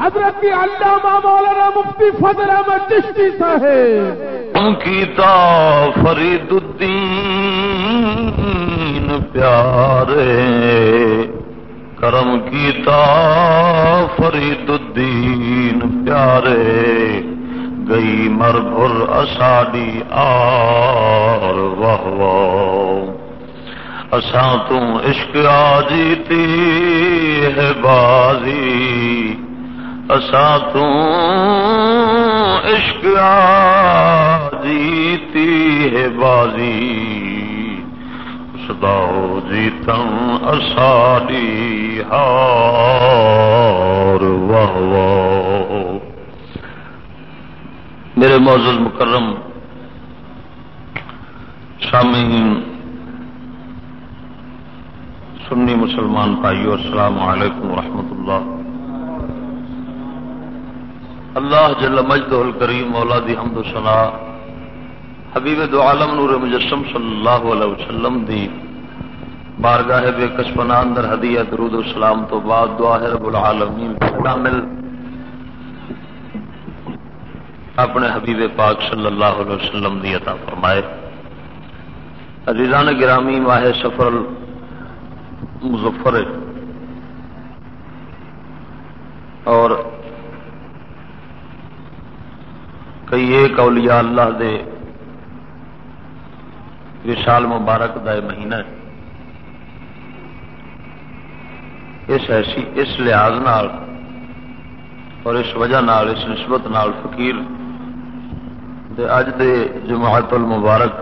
حضرت علامہ مولانا مفتی فضل احمد چشتی صاحب۔ کیتا فرید الدین پیارے کرم کیتا فرید الدین پیارے۔ گئی مر بھر اساڈی آر واہ واہ اساں تو عشق آ جیتی ہے بازی۔ اساں تو عشق جیتی ہے بازی۔ سدا جیتم اساری ہار واہ واہ میرے معزز مکرم، سامعین، سنی مسلمان بھائیو، السلام علیکم ورحمۃ اللہ۔ اللہ جل مجد الکریم، مولا دی حمد و سنا حبیب دو عالم نور مجسم صلی اللہ علیہ وسلم دی بارگاہ بے کشپنا اندر ہدیہ، درود و سلام تو بعد دعا ہے رب العالمین، کامل اپنے حبیب پاک صلی اللہ علیہ وسلم دی عطا فرمائے۔ عزیزان گرامی، ماہ سفر مظفر اور کئی ایک اولیاء اللہ دے وشال مبارک دا مہینہ ہے۔ اس ایسی، اس لحاظ نال اور اس وجہ نال، اس نسبت نال فقیر دے اج دے جماعت المبارک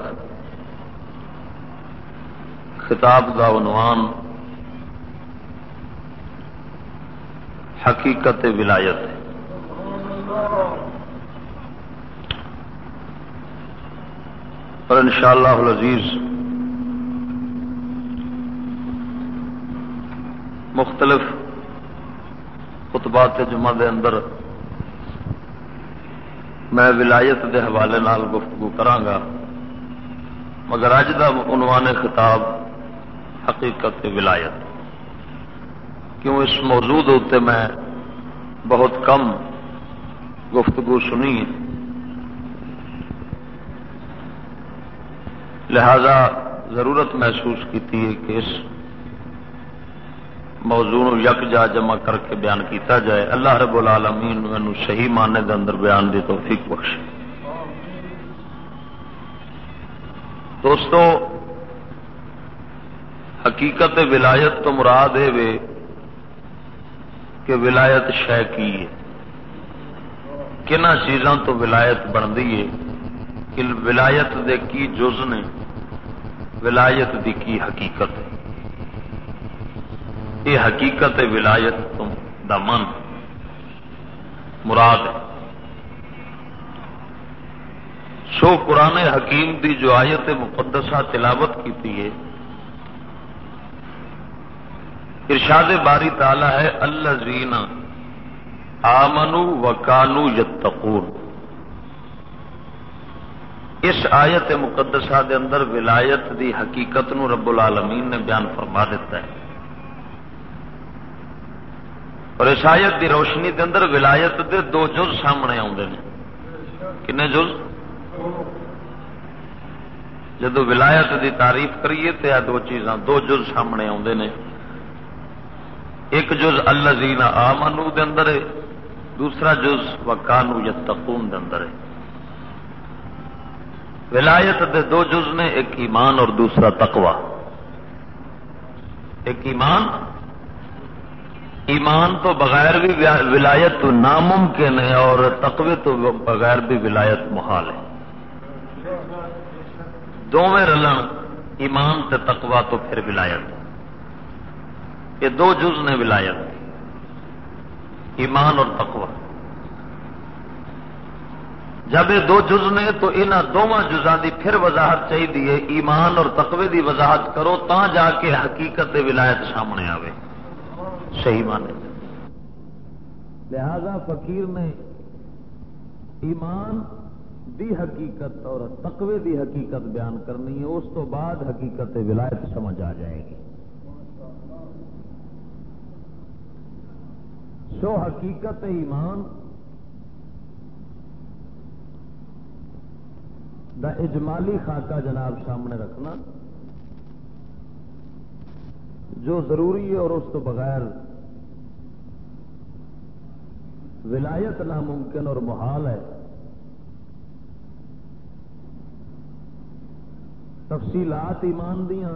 خطاب دا عنوان حقیقت ولایت اور ان شاء اللہ عزیز مختلف خطبات جمعہ دے اندر میں ولایت دے حوالے نال گفتگو کرانگا مگر اج کا عنوان خطاب حقیقت ولایت۔ کیوں اس موضوع اتنے میں بہت کم گفتگو سنی ہے۔ لہذا ضرورت محسوس کی ہے کہ اس موضوع یک جا جمع کر کے بیان کیتا جائے۔ اللہ رب العالمین مینو صحیح معنی دے اندر بیان دی توفیق بخش۔ دوستو، حقیقت ولایت تو مراد ہے کہ ولایت شہ کی ہے؟ کن چیزوں تو ولایت بنتی ہے؟ کہ ولایت دے کی جز نے ولایت دی کی حقیقت یہ حقیقت ولایت دا من مراد ہے۔ سو قرآن حکیم دی جو آیت مقدسہ تلاوت کی ہے، ارشاد باری تعالی ہے اللہ زینا آمنو و کانو یتقون۔ اس آیت مقدسہ دے اندر ولایت دی حقیقت نو رب العالمین نے بیان فرما دیتا ہے۔ اور اس آیت دی روشنی دے اندر ولایت دے دو جز سامنے آتے ہیں کن جز؟ جدو ولایت دی تعریف کریے تو دو چیزاں دو جز سامنے آتے ہیں ایک جز اللہ زینا آمنو دے اندر ہے، دوسرا جز وکانو یتقون دے اندر ہے۔ ولایت دے دو جز نے، ایک ایمان اور دوسرا تقوا ایک ایمان ایمان تو بغیر بھی ولایت تو ناممکن ہے اور تقوی تو بغیر بھی ولایت محال ہے۔ دونوں رلن، ایمان تے تقوا تو پھر ولایت۔ یہ دو جز نے ولایت۔ ایمان اور تقوی۔ جب یہ دو جز نے تو یہاں دونوں جزاں کی پھر وضاحت چاہیے، ایمان اور تقوی دی وضاحت کرو تا جا کے حقیقت ولایت سامنے آئے صحیح مانے۔ لہذا فقیر نے ایمان دی حقیقت اور تقوی دی حقیقت بیان کرنی ہے، اس تو بعد حقیقت ولایت سمجھ آ جائے گی۔ سو حقیقت ایمان دا اجمالی خاکہ جناب سامنے رکھنا۔ جو ضروری ہے اور اس تو بغیر ولایت ناممکن اور محال ہے۔ تفصیلات ایمان دیا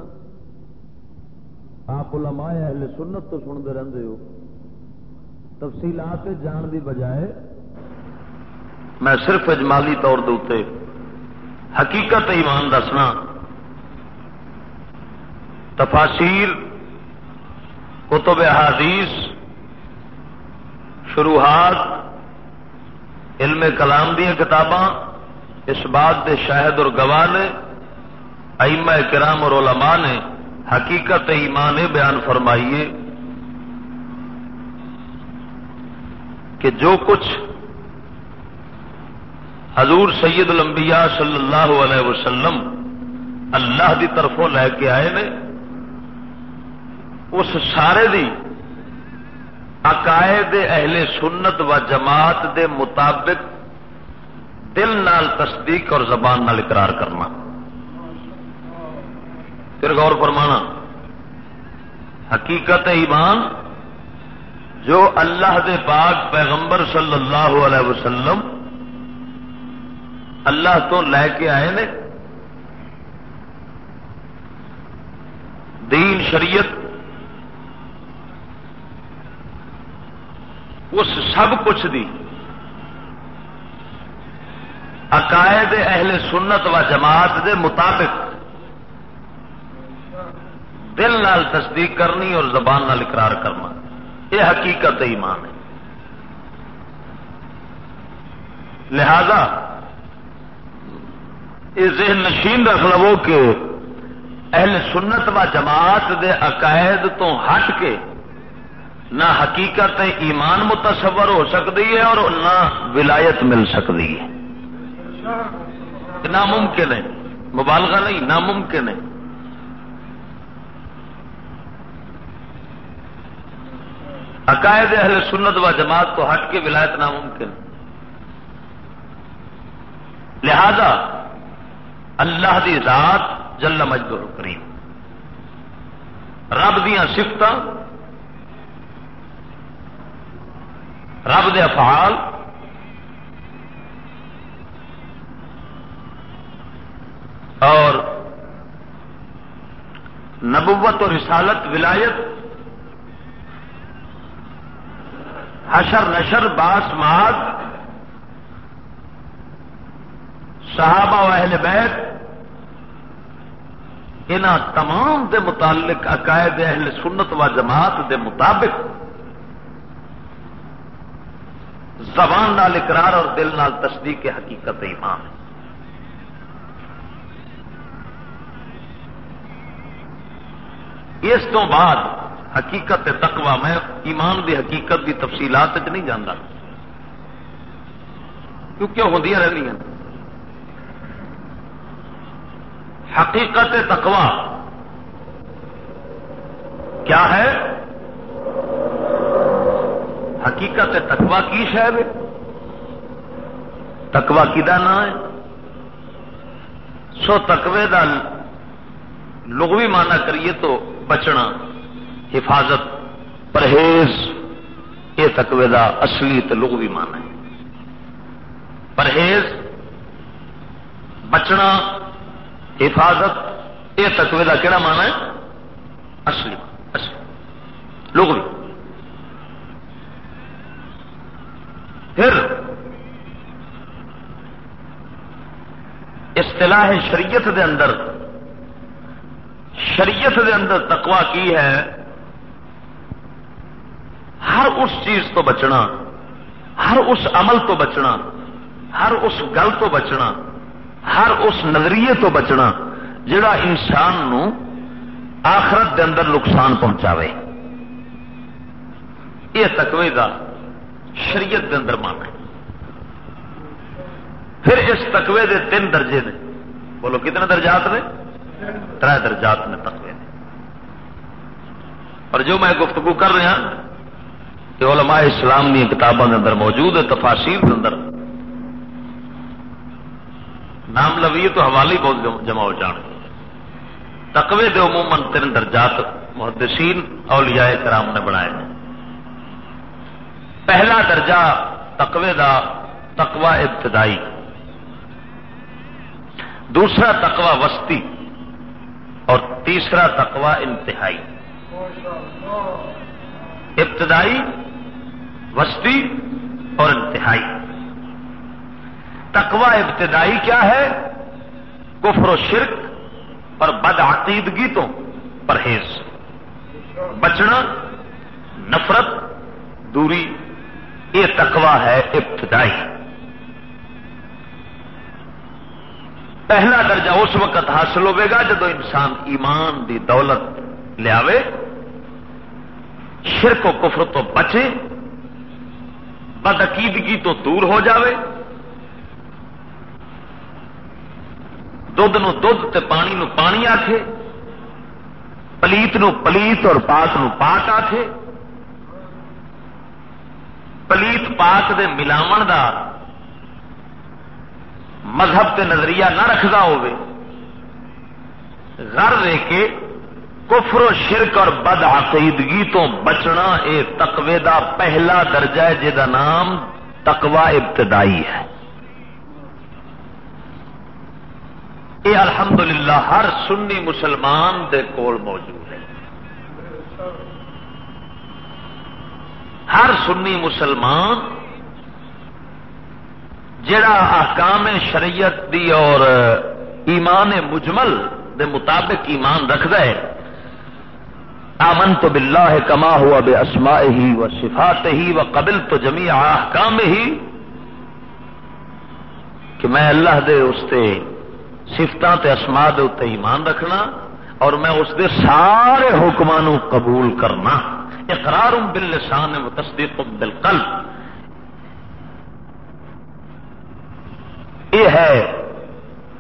آپ علماء اہل سنت تو سنتے رہتے ہو۔ تفصیلات جان دی بجائے میں صرف اجمالی طور دے حقیقت ایمان دسنا۔ تفاصیر کتب احادیث، شروحات، علم کلام دیا کتاباں، اس بات دے شاہد اور گواہ نے، ائمہ کرام اور علماء نے حقیقت ایمان بیان فرمائیے کہ جو کچھ حضور سید الانبیاء صلی اللہ علیہ وسلم اللہ دی طرفوں لے کے آئے نے اس سارے دی عقائد اہل سنت و جماعت دے مطابق دل نال تصدیق اور زبان نال اقرار کرنا۔ پھر غور فرمانا، حقیقت ایمان، جو اللہ دے پاک پیغمبر صلی اللہ علیہ وسلم اللہ تو لے کے آئے نے۔ دین شریعت اس سب کچھ دی۔ عقائد اہل سنت و جماعت دے مطابق دل نال تصدیق کرنی اور زبان نال اقرار کرنا۔ یہ حقیقت ایمان ہے۔ لہذا یہ ذہن نشین رکھ لو کہ اہل سنت و جماعت دے عقائد تو ہٹ کے نہ حقیقت ایمان متصور ہو سکتی ہے اور نہ ولایت مل سکتی ہے۔ ناممکن ہے۔ مبالغہ نہیں، ناممکن ہے۔ عقائد اہل سنت و جماعت کو ہٹ کے ولایت ناممکن۔ لہذا اللہ دی ذات جل مجد کریم رب دیا سفت رب دے افعال اور نبوت اور رسالت ولایت حشر نشر باس ماد صحابہ و اہل بیت ان تمام دے متعلق عقائد اہل سنت و جماعت دے مطابق زبان نال اقرار اور دل نال تصدیق حقیقت ایمان ہے۔ اس تو بعد حقیقت تقوا میں ایمان دی حقیقت دی تفصیلات نہیں جانا کیونکہ ہوندیا رہی ہیں حقیقت تقوا کیا ہے؟ حقیقت تکوا کی شہر تکوا کی نام ہے؟ سو تکوے کا لغوی مانا کریے تو بچنا، حفاظت، پرہیز، یہ تکوے کا اصلی تو لغوی مانا ہے۔ پرہیز، بچنا، حفاظت، یہ تکوے کا کہڑا مانا ہے؟ اصلی اصلی، لغوی۔ پھر اصطلاح شریعت دے اندر، شریعت دے اندر تقوا کی ہے، ہر اس چیز تو بچنا، ہر اس عمل تو بچنا، ہر اس گل تو بچنا، ہر اس نظریے تو بچنا جڑا انسان نو آخرت دے اندر نقصان پہنچاوے۔ یہ تقوی کا شریعت کے اندر مان ہے۔ پھر اس تقوی دے تین درجے نے۔ بولو کتنے درجات نے؟ تر درجات نے تقوی نے۔ اور جو میں گفتگو کر رہا کہ علماء اسلام کی کتابوں کے اندر موجود ہے تفاصیر کے اندر۔ نام لویے تو حوالی بہت جمع ہو جان تقوی دے عموماً تین درجات محدثین اولیاء کرام نے بنائے پہلا درجہ تقوی دا، تقوی ابتدائی۔ دوسرا تقوی وسطی اور تیسرا تقوی انتہائی۔ ابتدائی، وسطی اور انتہائی۔ تقوی ابتدائی کیا ہے؟ کفر و شرک اور بد عقیدگی تو پرہیز۔ بچنا، نفرت، دوری یہ تقوی ہے ابتدائی۔ پہلا درجہ اس وقت حاصل ہوئے جب انسان ایمان دی دولت لیا شرک و کفر تو بچے، بدعقیدگی تو دور ہو جاوے۔ دھد نو دھد تے پانی نو پانی آکھے، پلیت نو پلیت اور پاک نو پاک آکھے۔ پلیت پاک دے ملاو دا مذہب تے نظریہ نہ رکھتا ہوے غر دے کے کفر و شرک اور بد عقیدگی تو بچنا اے تقوی دا پہلا درجہ ہے جہاں نام تقوی ابتدائی ہے۔ یہ الحمدللہ، ہر سنی مسلمان دے کول موجود ہے۔ ہر سنی مسلمان جڑا احکام شریعت دی اور ایمان مجمل دے مطابق ایمان رکھد ہے آمن تو بلا ہے کما ہوا بے اسما ہی و صفات ہی و قبل تو جمی احکام ہی کہ میں اللہ دے اس سفتوں تے اسما دے اتنے ایمان رکھنا اور میں اس دے سارے حکمان قبول کرنا۔ اقرار باللسان و تصدیق بالقلب. یہ ہے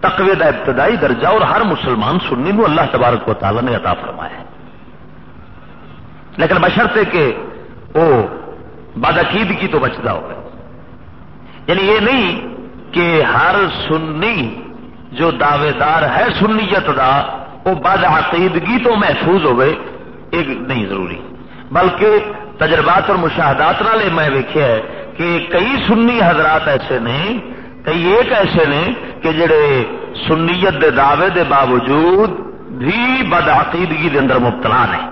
تقوی کا ابتدائی درجہ اور ہر مسلمان سننی نو اللہ تبارک و تعالی نے عطا فرمایا ہے. لیکن بشرتے کہ وہ بدعقید کی تو بچتا ہو یعنی یہ نہیں کہ ہر سنی جو دعوے دار ہے سنیت دا، وہ بد عقیدگی تو محفوظ ہوئے ایک نہیں ضروری. بلکہ تجربات اور مشاہدات نہ میں ویکیا ہے کہ کئی سنی حضرات ایسے نے کئی ایک ایسے نے کہ جڑے سنیت دے دعوے دے باوجود بھی بد عقیدگی دے اندر مبتلا نے۔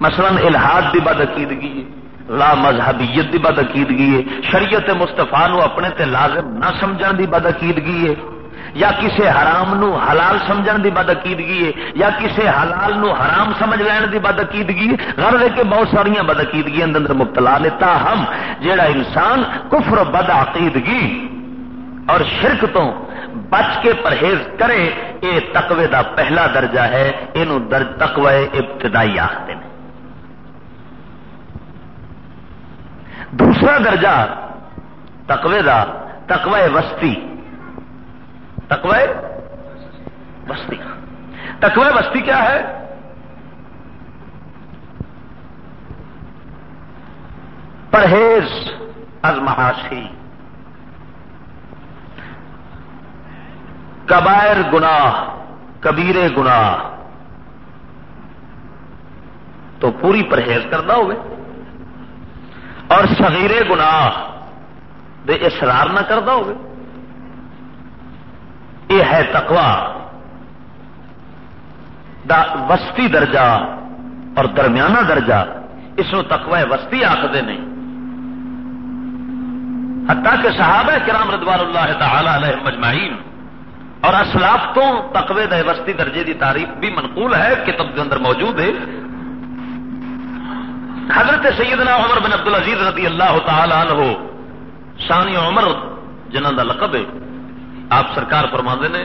مثلا الحاد دی بد عقیدگی لا مذہبیت دی بد عقیدگی ہے، شریعت مستفا نو اپنے تے لازم نہ سمجھن دی بد عقیدگی ہے۔ یا کسے حرام نو حلال سمجھن دی بد عقیدگی ہے، یا کسے حلال نو حرام سمجھ لین دی بد عقیدگی ہے، غرض کے بہت ساری بد اندر مبتلا لیتا ہم جیڑا انسان کفر بد عقیدگی اور شرک تو بچ کے پرہیز کرے یہ تقوی دا پہلا درجہ ہے یہ در تقوی ابتدائی آخر ہیں۔ دوسرا درجہ تقوی دا، تقوی وسطی۔ تقوی بستی۔ تقوی بستی کیا ہے؟ پرہیز از ازمہاشی کبائر گناہ کبیرے گناہ۔ تو پوری پرہیز کرنا ہوگے اور صغیرے گناہ دے اسرار نہ کرتا ہوگے یہ ہے تقوا دا وسطی درجہ اور درمیانہ درجہ، اس کو تقوی وسطی آخر نہیں۔ حتیٰ کہ صحابہ کرام ردوان اللہ تعالی علیہ مجمعین اور اسلاف تو تقوی دے وسطی درجے دی تعریف بھی منقول ہے، کتب کے اندر موجود ہے۔ حضرت سیدنا عمر بن عبد العزیز رضی اللہ تعالی عنہ شانی عمر جنہوں کا لقب ہے۔ آپ سرکار فرما نے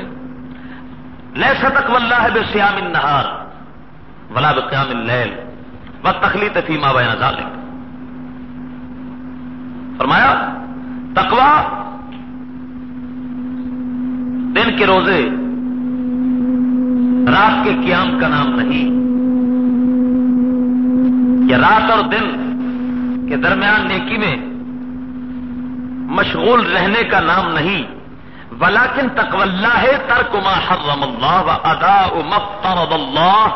لے ستک ولہ ہے بے سیام نہار ولا بقیام اللیل و تخلیت فیما بین ذالک فرمایا تقوا دن کے روزے رات کے قیام کا نام نہیں، یا رات اور دن کے درمیان نیکی میں مشغول رہنے کا نام نہیں۔ ولاکن تقول ہے، ترک ما حرم اللہ و ادا مفترض اللہ.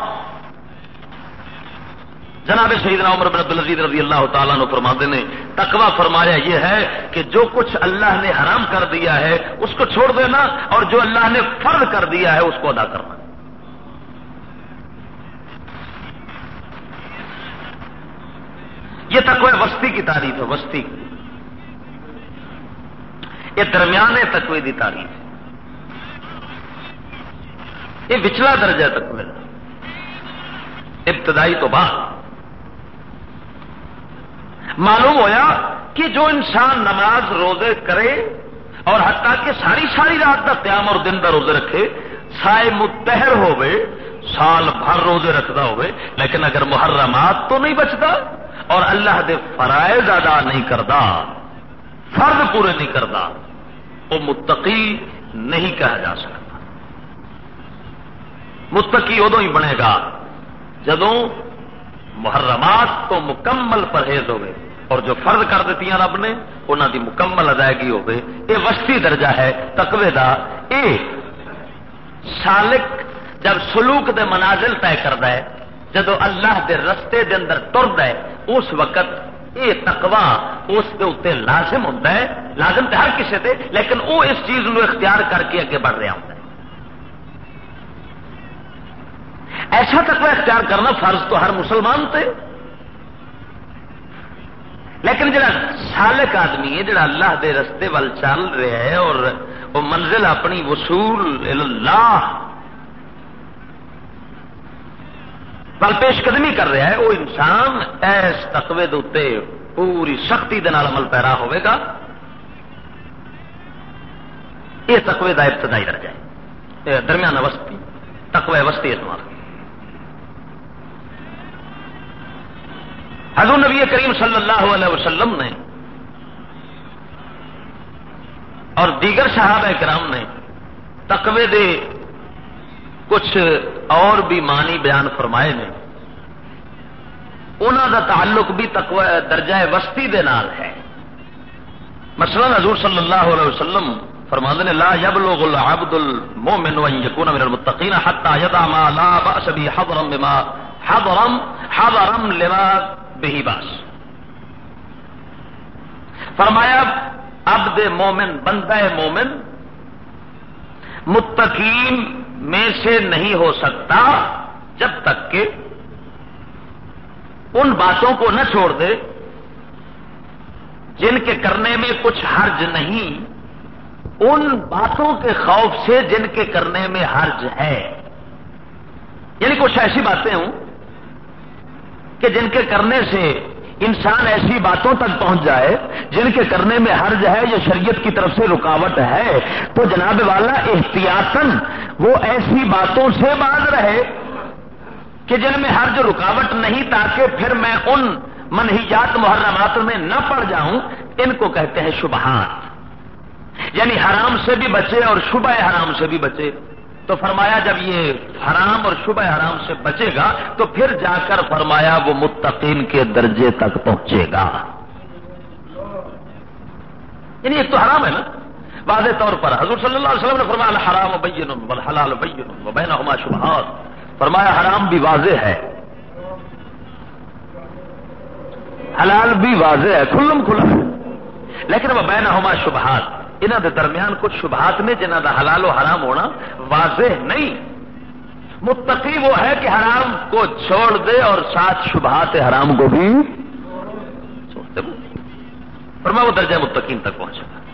جناب سیدنا عمر بن عبدالعزیز رضی اللہ تعالیٰ نے فرماتے نے تقوا فرمایا یہ ہے کہ جو کچھ اللہ نے حرام کر دیا ہے، اس کو چھوڑ دینا اور جو اللہ نے فرض کر دیا ہے، اس کو ادا کرنا. یہ تقوی وسطی کی تعریف ہے، وسطی. کی یہ درمیانے تقوی کی تعریف یہ پچھلا درجہ تقوی ابتدائی تو بعد۔ معلوم ہویا کہ جو انسان نماز روزے کرے اور حتیٰ کہ ساری ساری رات کا قیام اور دن کا روزے رکھے، سائے متحر ہوئے سال بھر روزے رکھتا ہوئے لیکن اگر محرمات تو نہیں بچتا اور اللہ دے فرائض ادا نہیں کرتا، فرض پورے نہیں کرتا وہ متقی نہیں کہا جا سکتا۔ متقی ادو ہی بنے گا جدوں محرمات تو مکمل پرہیز ہوئے اور جو فرض کر دیتی رب نے انہوں دی مکمل ادائیگی ہوگی یہ وسطی درجہ ہے، تقوی دا۔ اے سالک جب سلوک دے منازل طے کرتا ہے، جدو اللہ دے رستے دے اندر ترد ہے، اس وقت یہ تقوا اس کے اتنے لازم ہوتا ہے، لازم تو ہر کسی سے لیکن وہ اس چیز نو اختیار کر کے اگے بڑھ رہا ہوتا ہے۔ ایسا تقوی اختیار کرنا فرض تو ہر مسلمان تے۔ لیکن جڑا سالک آدمی ہے، جڑا اللہ دے رستے وال چل رہا ہے اور وہ منزل اپنی وصول اللہ وال پیش قدمی کر رہا ہے، وہ انسان ایس تقوی دے پوری سختی دے عمل پیرا ہوئے گا۔ یہ تقوی کا ابتدائی درجہ ہے۔ درمیان وسطی، تقوی وسطی استعمال حضور نبی کریم صلی اللہ علیہ وسلم نے اور دیگر صحابہ کرام نے تقوی دے کچھ اور بھی مانی بیان فرمائے نے انہوں کا تعلق بھی تقوی درجہ وسطی دے نال ہے۔ مثلا حضور صلی اللہ علیہ وسلم فرما نے، لا يبلغ العبد المؤمن وان يكون من المتقين حتى يدع ما لا باس به حضرا بما حضرا حضرا لما بہی باس فرمایا اب دے مومن، بندہ مومن، متقین میں سے نہیں ہو سکتا جب تک کہ ان باتوں کو نہ چھوڑ دے جن کے کرنے میں کچھ حرج نہیں، ان باتوں کے خوف سے جن کے کرنے میں حرج ہے۔ یعنی کچھ ایسی باتیں ہوں کہ جن کے کرنے سے انسان ایسی باتوں تک پہنچ جائے جن کے کرنے میں حرج ہے یا شریعت کی طرف سے رکاوٹ ہے، تو جناب والا احتیاطن وہ ایسی باتوں سے باز رہے کہ جن میں حرج رکاوٹ نہیں تاکہ پھر میں ان منہیات محرمات میں نہ پڑ جاؤں، ان کو کہتے ہیں شبہات۔ یعنی حرام سے بھی بچے اور شبہ حرام سے بھی بچے۔ تو فرمایا جب یہ حرام اور شبہ حرام سے بچے گا تو پھر جا کر فرمایا وہ متقین کے درجے تک پہنچے گا۔ یعنی ایک تو حرام ہے نا؟ واضح طور پر حضور صلی اللہ علیہ وسلم نے فرمایا حرام بین حلال بین بین ہما شبہات۔ فرمایا، حرام بھی واضح ہے۔ حلال بھی واضح ہے، کھلم کھلا ہے۔ لیکن وہ بین ہما شبہات۔ انہوں دے درمیان کچھ شبہات نے جنہ دا حلال و حرام ہونا واضح نہیں۔ متقی وہ ہے کہ حرام کو چھوڑ دے اور ساتھ شبہات حرام کو بھی چھوڑ دے۔ پر میں وہ درجہ متقین تک پہنچے گا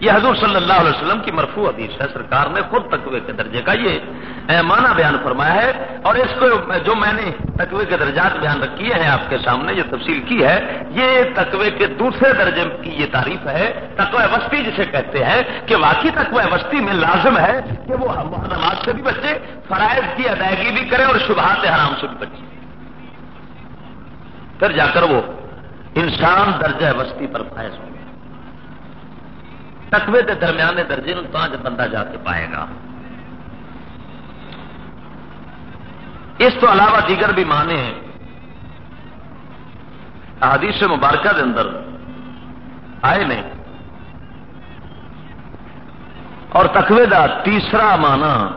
یہ حضور صلی اللہ علیہ وسلم کی مرفوع حدیث ہے، سرکار نے خود تقوی کے درجے کا یہ مانا بیان فرمایا ہے اور اس کو جو میں نے تقوی کے درجات بیان رکھیے ہیں آپ کے سامنے، یہ تفصیل کی ہے، یہ تقوی کے دوسرے درجے کی یہ تعریف ہے، تقوی وسطی جسے کہتے ہیں، کہ واقعی تقوی وسطی میں لازم ہے کہ وہ نماز سے بھی بچے، فرائض کی ادائیگی بھی کرے اور شبہات حرام سے بھی بچے۔ پھر جا کر وہ انسان درجہ وسطی پر فائز ہو تقوی کے درمیانے درجے تو بندہ جا کے پائے گا۔ اس تو علاوہ دیگر بھی مانے حدیث مبارکہ دے اندر آئے نے۔ اور تقوی دا تیسرا مانا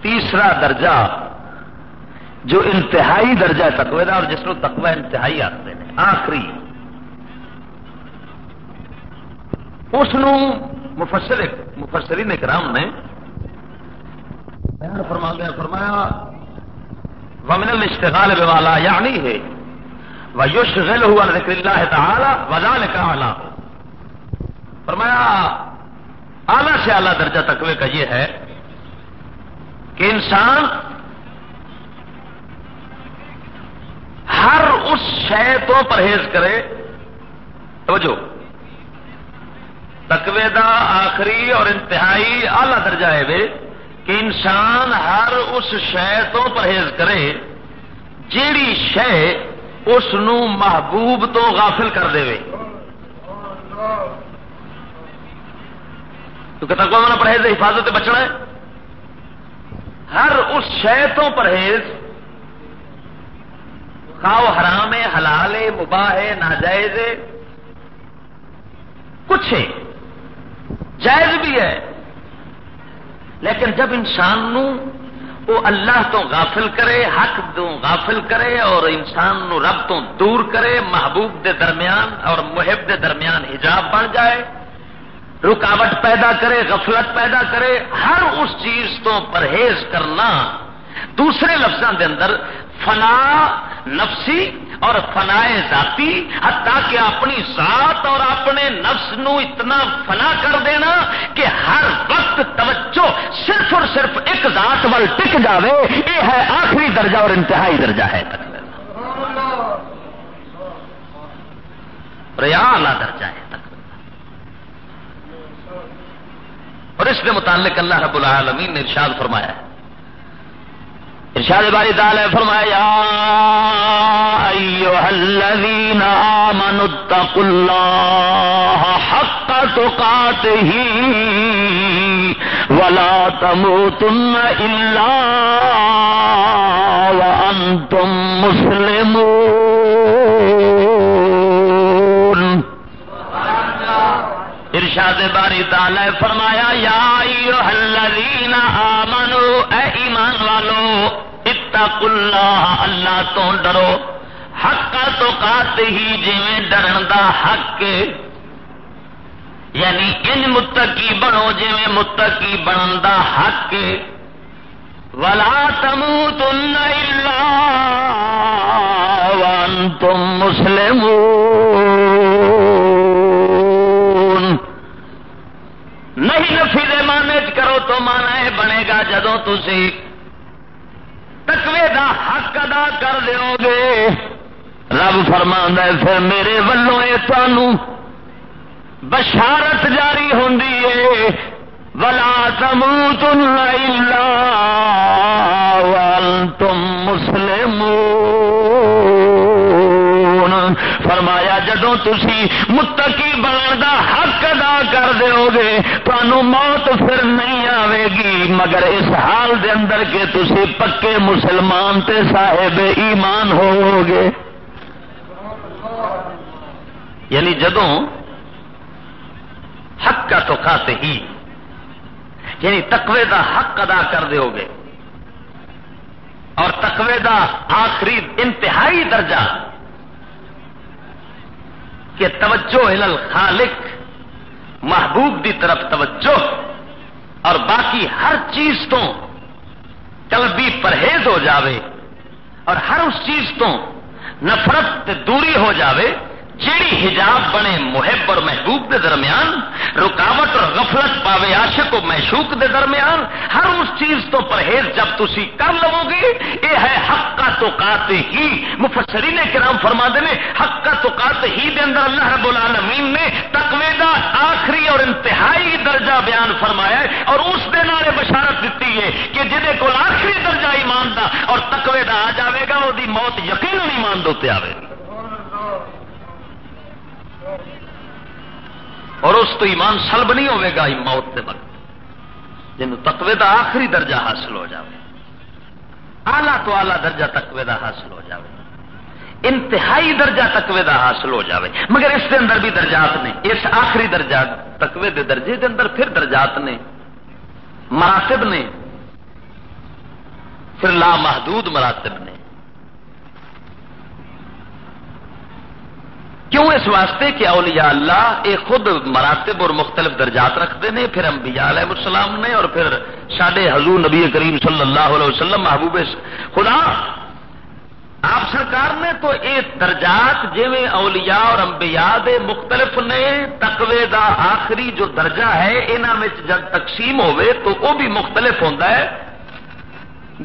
تیسرا درجہ جو انتہائی درجہ ہے تقوی دا اور جس کو تقوی انتہائی آتے ہیں۔ آخری۔ اس مفسر مفسرین اکرام نے بیان فرما گیا فرمایا، ومن الاشتغال بوالا یعنی ہے ویشغل ہوا ذکر اللہ تعالی وذالک اعلی فرمایا، اعلی سے اعلی درجہ تقوی کا یہ ہے کہ انسان ہر اس شے تو پرہیز کرے، توجہ تقوی دا آخری اور انتہائی اعلی درجہ ہے بے، کہ انسان ہر اس شے تو پرہیز کرے، جیڑی شے اس محبوب تو غافل کر دے کیونکہ تقوی پرہیز حفاظت بچنا ہے؟ ہر اس شے تو پرہیز خاؤ حرام ہے، حلال ہے، مباح ہے، ناجائز ہے، کچھ ہے۔ جائز بھی ہے۔ لیکن جب انسان نو وہ اللہ تو غافل کرے، حق تو غافل کرے اور انسان نو رب تو دور کرے، محبوب دے درمیان اور محب دے درمیان حجاب بن جائے، رکاوٹ پیدا کرے، غفلت پیدا کرے، ہر اس چیز تو پرہیز کرنا دوسرے لفظوں کے اندر فنا نفسی اور فنا ذاتی، حتیٰ کہ اپنی ذات اور اپنے نفس نو اتنا فنا کر دینا کہ ہر وقت توجہ صرف اور صرف ایک ذات وال ٹک جاوے، یہ ہے آخری درجہ اور انتہائی درجہ ہے ریالا درجہ ہے اور اس کے متعلق اللہ رب العالمین نے ارشاد فرمایا ہے۔ ارشاد باری تعالی فرمایا آمنوا اتقوا اللہ حق تقاته ولا تموتن الا وانتم مسلمون ارشاد باری تعالی فرمایا، یا ایوہ الذین آمنوا، اے ایمان والو، اتقوا اللہ اللہ تو ڈرو۔ تو کات ہی جی ڈرن دا حق۔ یعنی ان متقی بنو جی متقی بنن دا حق۔ ولا تموتن الا وانتم مسلمون۔ نہیں نفی دے مانے کرو تو مانا یہ بنے گا جدو تھی تکوے دا حق ادا کر دیو گے۔ رب فرما پھر میرے ولوں یہ تمہوں بشارت جاری ہوں ولا تمو تم تم مسلم فرمایا جدو تھی متقی بننے دا حق ادا کر دو گے تو موت پھر نہیں آئے گی۔ مگر اس حال دے اندر کہ تھی پکے مسلمان تے صاحب ایمان ہو گے یعنی جدو حق کا تو کھاتے ہی۔ یعنی تقوی دا حق ادا کر دو گے۔ اور تقوی دا آخری انتہائی درجہ کہ توجہ الخالق، محبوب دی طرف توجہ۔ اور باقی ہر چیز تو قلبی پرہیز ہو جاوے۔ اور ہر اس چیز تو نفرت دوری ہو جاوے جیڑی حجاب بنے محب اور محبوب کے درمیان، رکاوٹ اور غفلت پاوے عاشق و محشوق دے درمیان، ہر اس چیز تو پرہیز جب تھی کر لو گے یہ ہے حق کا تو ہی۔ مفسری نے کرام فرما دے حق کا تو ہی دے اندر اللہ رب العالمین نے تقوی دا آخری اور انتہائی درجہ بیان فرمایا ہے، اور اس دن بشارت دیتی ہے کہ جہے کو آخری درجہ ایمان دا اور تقوی دا آ جاوے گا، وہ موت یقین ایمان دوتے آئے گی۔ اس تو ایمان سلب نہیں ہوے گا موت کے وقت، جن تقوی دا آخری درجہ حاصل ہو جائے آلہ تو آلہ درجہ تقوی دا حاصل ہو جائے انتہائی درجہ تقوی دا حاصل ہو جائے مگر اس کے اندر بھی درجات نے، اس آخری درجہ تقوی دے درجے دے اندر پھر درجات نے، مراتب نے، پھر لامحدود مراتب نے۔ کیوں اس واسطے کہ اولیاء اللہ یہ خود مراتب اور مختلف درجات رکھتے ہیں، پھر انبیاء علیہ السلام نے اور پھر سڈے حضور نبی کریم صلی اللہ علیہ وسلم محبوب خدا، آپ سرکار نے تو یہ درجات جی اولیاء اور انبیاء دے مختلف نے، تقوی دا آخری جو درجہ ہے انہوں جب تقسیم ہوئے تو وہ بھی مختلف ہوتا ہے۔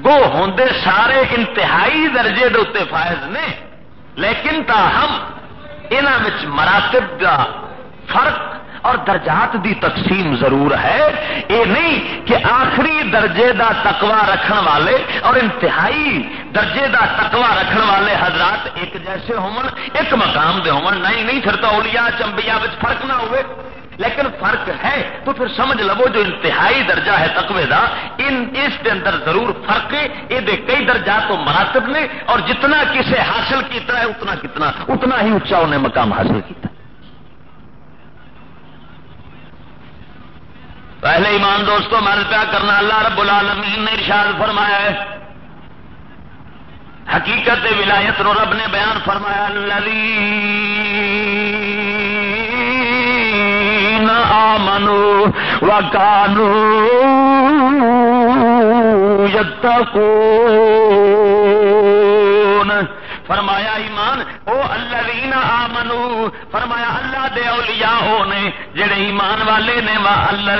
گو ہوں سارے انتہائی درجے دے اتنے فائز نے، لیکن تاہم ان مراتب کا فرق اور درجات دی تقسیم ضرور ہے۔ یہ نہیں کہ آخری درجے دا تقوا رکھن والے اور انتہائی درجے دا تقوا رکھن والے حضرات ایک جیسے ہون، ایک مقام دے ہون۔ نہیں نہیں، پھر تو اولیاء چمبیا فرق نہ ہوئے۔ لیکن فرق ہے، تو پھر سمجھ لو جو انتہائی درجہ ہے تقوی دا، ان اس کے اندر ضرور فرق ہے، یہ کئی درجات تو مراتب نے، اور جتنا کسے حاصل کیتا ہے، اتنا کتنا، اتنا ہی اچا انہیں مقام حاصل کیتا۔ پہلے ایمان دوستو مرد پیا کرنا اللہ رب العالمین نے ارشاد فرمایا ہے۔ حقیقت ولایت رو رب نے بیان فرمایا آمنو و کانو یتقون فرمایا ایمان او اللہ آمنو، فرمایا اللہ دے اولیاء ہو نے، جڑے ایمان والے نے، وا اللہ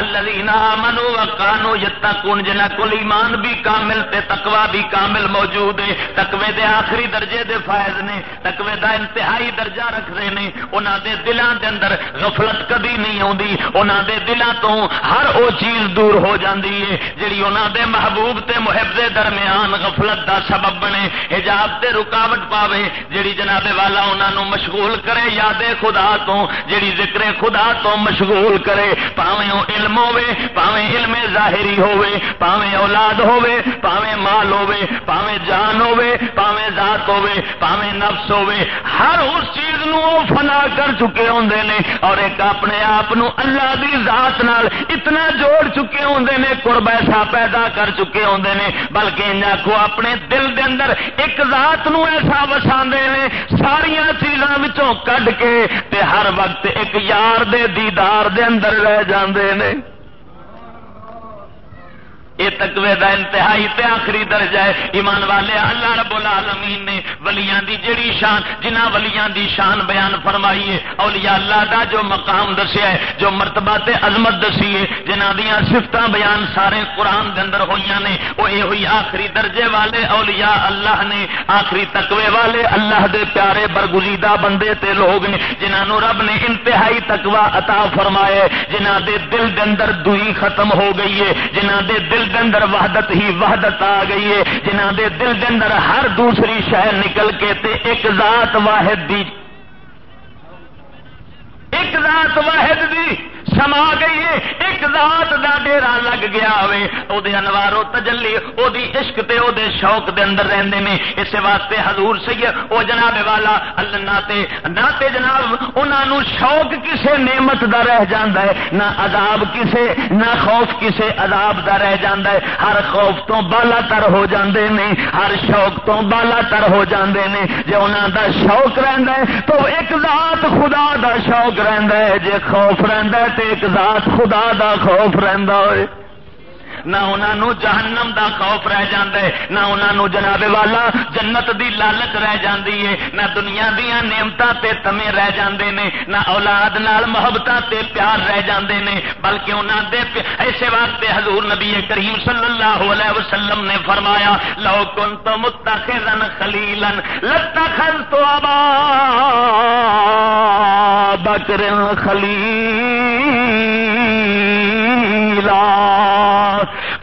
الذین آمنو وکانو یتقون جنہ کل ایمان بھی کامل تے تقوا بھی کامل موجود ہے، تقوی دے آخری درجے دے فائز نے، تقوی دا انتہائی درجہ رکھ رہے نے، انہاں دے دلاں دے اندر غفلت کبھی نہیں ہوندی انہاں دے دلاں تو ہر او چیز دور ہو جاندی ہے، جڑی انہاں دے محبوب تے محب دے درمیان غفلت دا سبب بنے، حجاب تے رکاوٹ پاوے جڑی جناب والا انہوں نے مشغول کرے یاد خدا تو جڑی ذکر خدا تو مشغول کرے، پاویں علم ہوے پاویں علم ظاہری ہوے پاویں اولاد ہوے پاویں مال ہوے پاویں جان ہوے پاویں ذات ہوے پاویں نفس ہوے ہر اس چیز نو فنا کر چکے ہوندے نے۔ اور ایک اپنے آپ اللہ دی ذات نال اتنا جوڑ چکے ہوندے نے قرب ایسا پیدا کر چکے ہوندے نے، بلکہ انجا کو اپنے دل دے اندر ایک ذات نو ایسا وسا نے ساریا چیزوں کڈ کے تے ہر وقت ایک یار دے دیدار دے اندر رہ جاندے نے یہ تقوی دا انتہائی تے آخری درجہ ہے۔ ایمان والے، اللہ رب العالمین نے ولیاں دی جڑی شان جنہ ولیاں دی شان بیان فرمائی ہے، اولیاء اللہ دا جو مقام دسیا ہے، جو مرتبہ تے عظمت دسی ہے جنہ دیاں صفتاں بیان سارے قرآن دے اندر ہوئیاں نے، وہ یہ ہوئی آخری درجے والے اولیاء اللہ نے، آخری تقوی والے اللہ دے پیارے برگزیدہ بندے تے لوگ نے جنہوں رب نے انتہائی تقوی عطا فرمائے جنہ دے دل دے اندر دوئی ختم ہو گئی ہے جنہ دے دل دے اندر وحدت ہی وحدت آ گئی ہے۔ جنہ دے دل دے اندر ہر دوسری شہر نکل کے تے ایک ذات واحد دی ایک ذات واحد دی سما گئی ہے۔ ایک ذات دا ڈیرا لگ گیا ہوئے۔ او دے انوارو تجلی او دی عشق تے او دے شوق دے اندر رہندے نے اس واسطے حضور سید، او جناب والا، اللہ ناتے ناتے جناب، انہاں نو شوق کسے نعمت دا رہ جاندا ہے۔ نہ عذاب کسے، نہ خوف کسے، عذاب دا رہ جاندا ہے۔ ہر خوف تو بالا تر ہو جاندے نے ہر شوق تو بالا تر ہو جاندے نے جے انہاں دا شوق رہندا ہے، تو ایک ذات خدا دا شوق رہندا ہے۔ جے خوف رہندا ہے ایک ذات خدا دا خوف رہندا ہوئے۔ نہ انہوں جہنم دا خوف رہ جاندے، نہ انہوں جناب والا جنت دی لالچ رہ جاندی ہے، نہ دنیا دیا نعمتاں تے تمے رہ جاندے نے، نہ اولاد نال محبتاں تے پیار رہ جاندے نے، بلکہ انہاں دے ایسے واسطے حضور نبی کریم صلی اللہ علیہ وسلم نے فرمایا، لو کنت متخذا خلیلا لتخذت ابا بکر خلیلا۔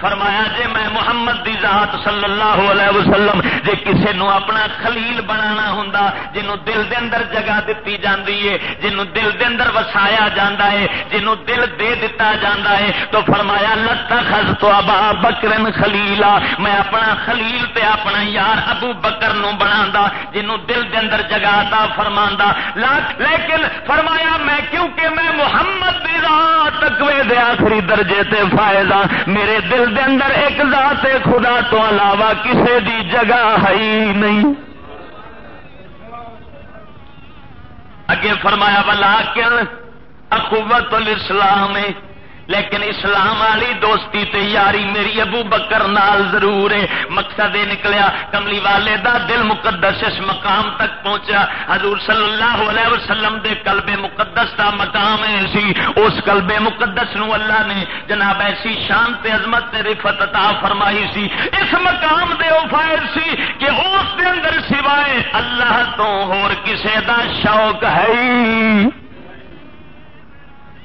فرمایا جے میں محمد دی ذات صلی اللہ علیہ وسلم جی جے کسے نو اپنا خلیل بنانا ہوں جنوں دل دے اندر جگہ دیتی جاندی ہے جنوں دل دے اندر وسایا جاندا ہے جنوں دل دے دیتا جاندا ہے، تو فرمایا لتا خز تو ابا بکرن خلیلا، میں اپنا خلیل تے اپنا یار ابو بکر نو بنا جنوں دل دے اندر جگہ عطا فرماندا لیکن فرمایا، میں کیونکہ میں محمد دی ذات تقوی دے آخری درجے تے فائدہ، میرے دل دے اندر ایک ذات خدا تو علاوہ کسے دی جگہ ہے نہیں۔ اگے فرمایا والا کن اخوت الاسلام۔ لیکن اسلام والی دوستی تے یاری میری ابو بکر نال ضرور ہے۔ مقصد یہ نکلیا، کملی والے دا دل مقدس اس مقام تک پہنچا حضور صلی اللہ علیہ وسلم دے قلب مقدس دا مقام ہے سی۔ اس قلب مقدس نو اللہ نے جناب ایسی شان تے عظمت تے رفت عطا فرمائی سی۔ اس مقام دے او فائد سی کہ اس دے اندر سوائے اللہ تو ہور کسے دا شوق ہے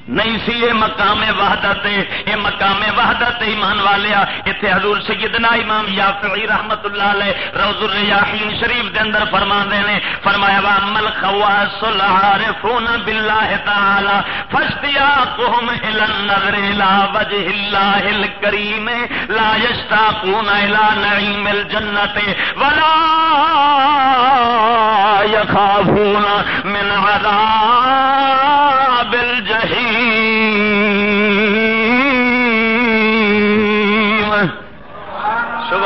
نہیں سی یہ مقام وحدت، یہ مقام وحدت ایمان والیا۔ اتنے حضور سیدنا امام یافعی رحمت اللہ علیہ روز الریاحین شریف دے اندر فرما نے، فرمایا وا مل خواص العارفون بالله تعالی فاشتياقهم الى النظر الى وجه الله الكريم لا يشتاقون الى نعيم الجنه ولا يخافون من عذاب جہی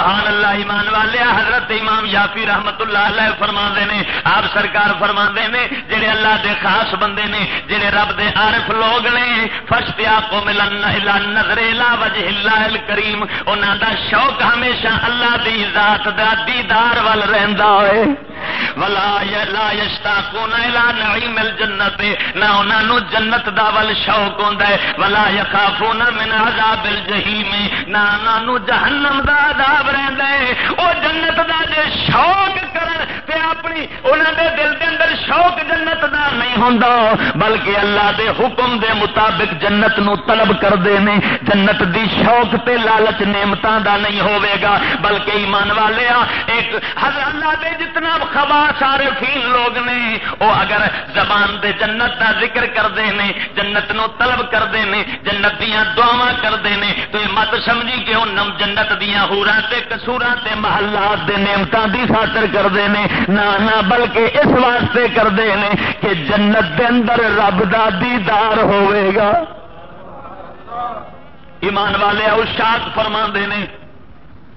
سبحان اللہ، ایمان والے حضرت امام یافی رحمت اللہ علیہ فرما نے، آپ سرکار فرما نے، جڑے اللہ دے خاص بندے نے، جڑے رب دے عارف لوگ نے فشتیا کو ملن نظر لا وجہ اللہ کریم انہوں دا شوق ہمیشہ اللہ دی ذات دا دیدار وال رہندا ہوئے۔ ولا لا یشتاقون الى نعیم الجنت، نہ انہاں نو جنت دا ول شوق ہوندا ہے۔ ولا یخافون من عذاب الجحیم، نہ انہاں نو جہنم دا عذاب رہتا ہے وہ جنت کا جے شوق کرن تے اپنی، انہاں دے دل دے اندر شوق جنت دا نہیں ہوندا، بلکہ اللہ دے حکم دے مطابق جنت نو طلب کردے نے۔ جنت دی شوق تے لالچ نعمتاں دا نہیں ہوے گا، بلکہ ایمان والے ایک حضرت اللہ دے جتنا خبا سارے فیل لوگ نے وہ اگر زبان دے جنت دا ذکر کرتے ہیں جنت نو طلب کرتے ہیں جنت دیا دعوا کرتے ہیں تو یہ مت سمجھی کہ وہ نم جنت دیا ہورا تے کسورا تے محلات دے نعمتوں دی خاطر کرتے ہیں نہ نہ بلکہ اس واسطے کرتے ہیں کہ جنت دے اندر رب دا دیدار ہوئے گا۔ ایمان والے اشاق فرما نے،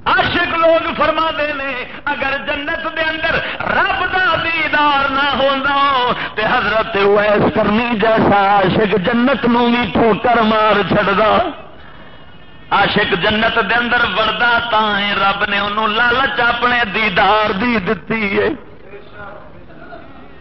عاشق لوگ فرما نے، اگر جنت دے اندر رب دا دیدار نہ ہوتا تے حضرت ویس کرنی جیسا عاشق جنت نو بھی ٹھوکر مار چڑھتا عاشق جنت دے اندر وڑتا تا رب نے انہوں لالچ اپنے دیدار دی دتی ہے۔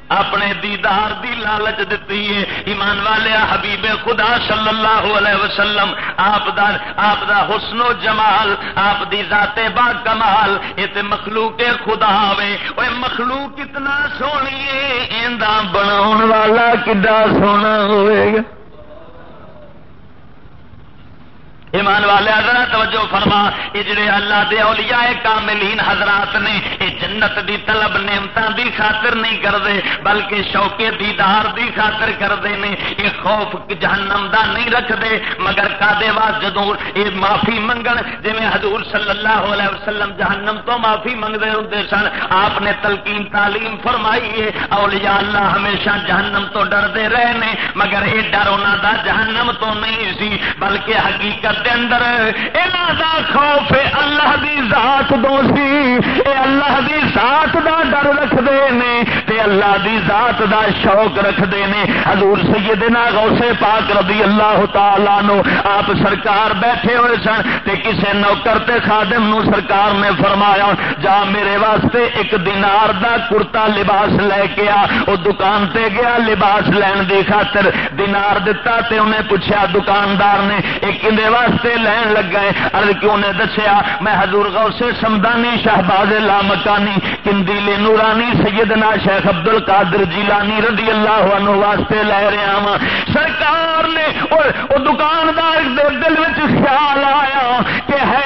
اپنے دیدار دی لالچ دیتی ہے۔ ایمان والے حبیب خدا صلی اللہ علیہ وسلم، آپ دا آپ دا حسن و جمال، آپ دی ذات با کمال یہ مخلوق خدا ہوے وہ مخلوق کتنا سونی ہے بنا والا کڈا سونا ہوئے گا۔ ایمان والے حضرت توجہ فرما، یہ جڑے اللہ دے اولیاء کاملین حضرات نے، یہ جنت دی طلب نعمتاں دی خاطر نہیں کرتے، بلکہ شوقے دیدار دی خاطر کرتے ہیں۔ یہ خوف جہنم دا نہیں رکھتے، مگر کادے واس جدو یہ معافی منگن جی حضور صلی اللہ علیہ وسلم جہنم تو معافی منگتے ہوں سن، آپ نے تلقین تعلیم فرمائی ہے، اولیاء اللہ ہمیشہ جہنم تو ڈرتے رہے نے مگر یہ ڈر انہوں دا جہنم تو نہیں سی، بلکہ حقیقت دے اندر یہاں دا خوف اللہ دی ذات دو سی، اے اللہ دی ذات دا ڈر رکھتے ہیں تے اللہ دی ذات دا شوق رکھتے ہیں حضور سیدنا غوث پاک رضی اللہ تعالی نو آپ سرکار بیٹھے ہوئے سن، تے کسے نوکر تے خادم نو سرکار نے فرمایا، جا میرے واسطے ایک دینار دا کرتا لباس لے کے آ۔ وہ دکان تے گیا، لباس لین دی خاطر دینار دتا، تے انہیں پوچھا دکاندار نے، ایک واسطے واسطے لین لگا ہے ارد کیوں نے دسیا؟ میں حضور غوث سمدانی، شہباز لا مکانی کندیل نورانی، سیدنا شیخ عبد القادر جیلانی رضی اللہ عنہ واسطے لے رہا وا سرکار نے اور دکاندار دل خیال آیا کہ ہے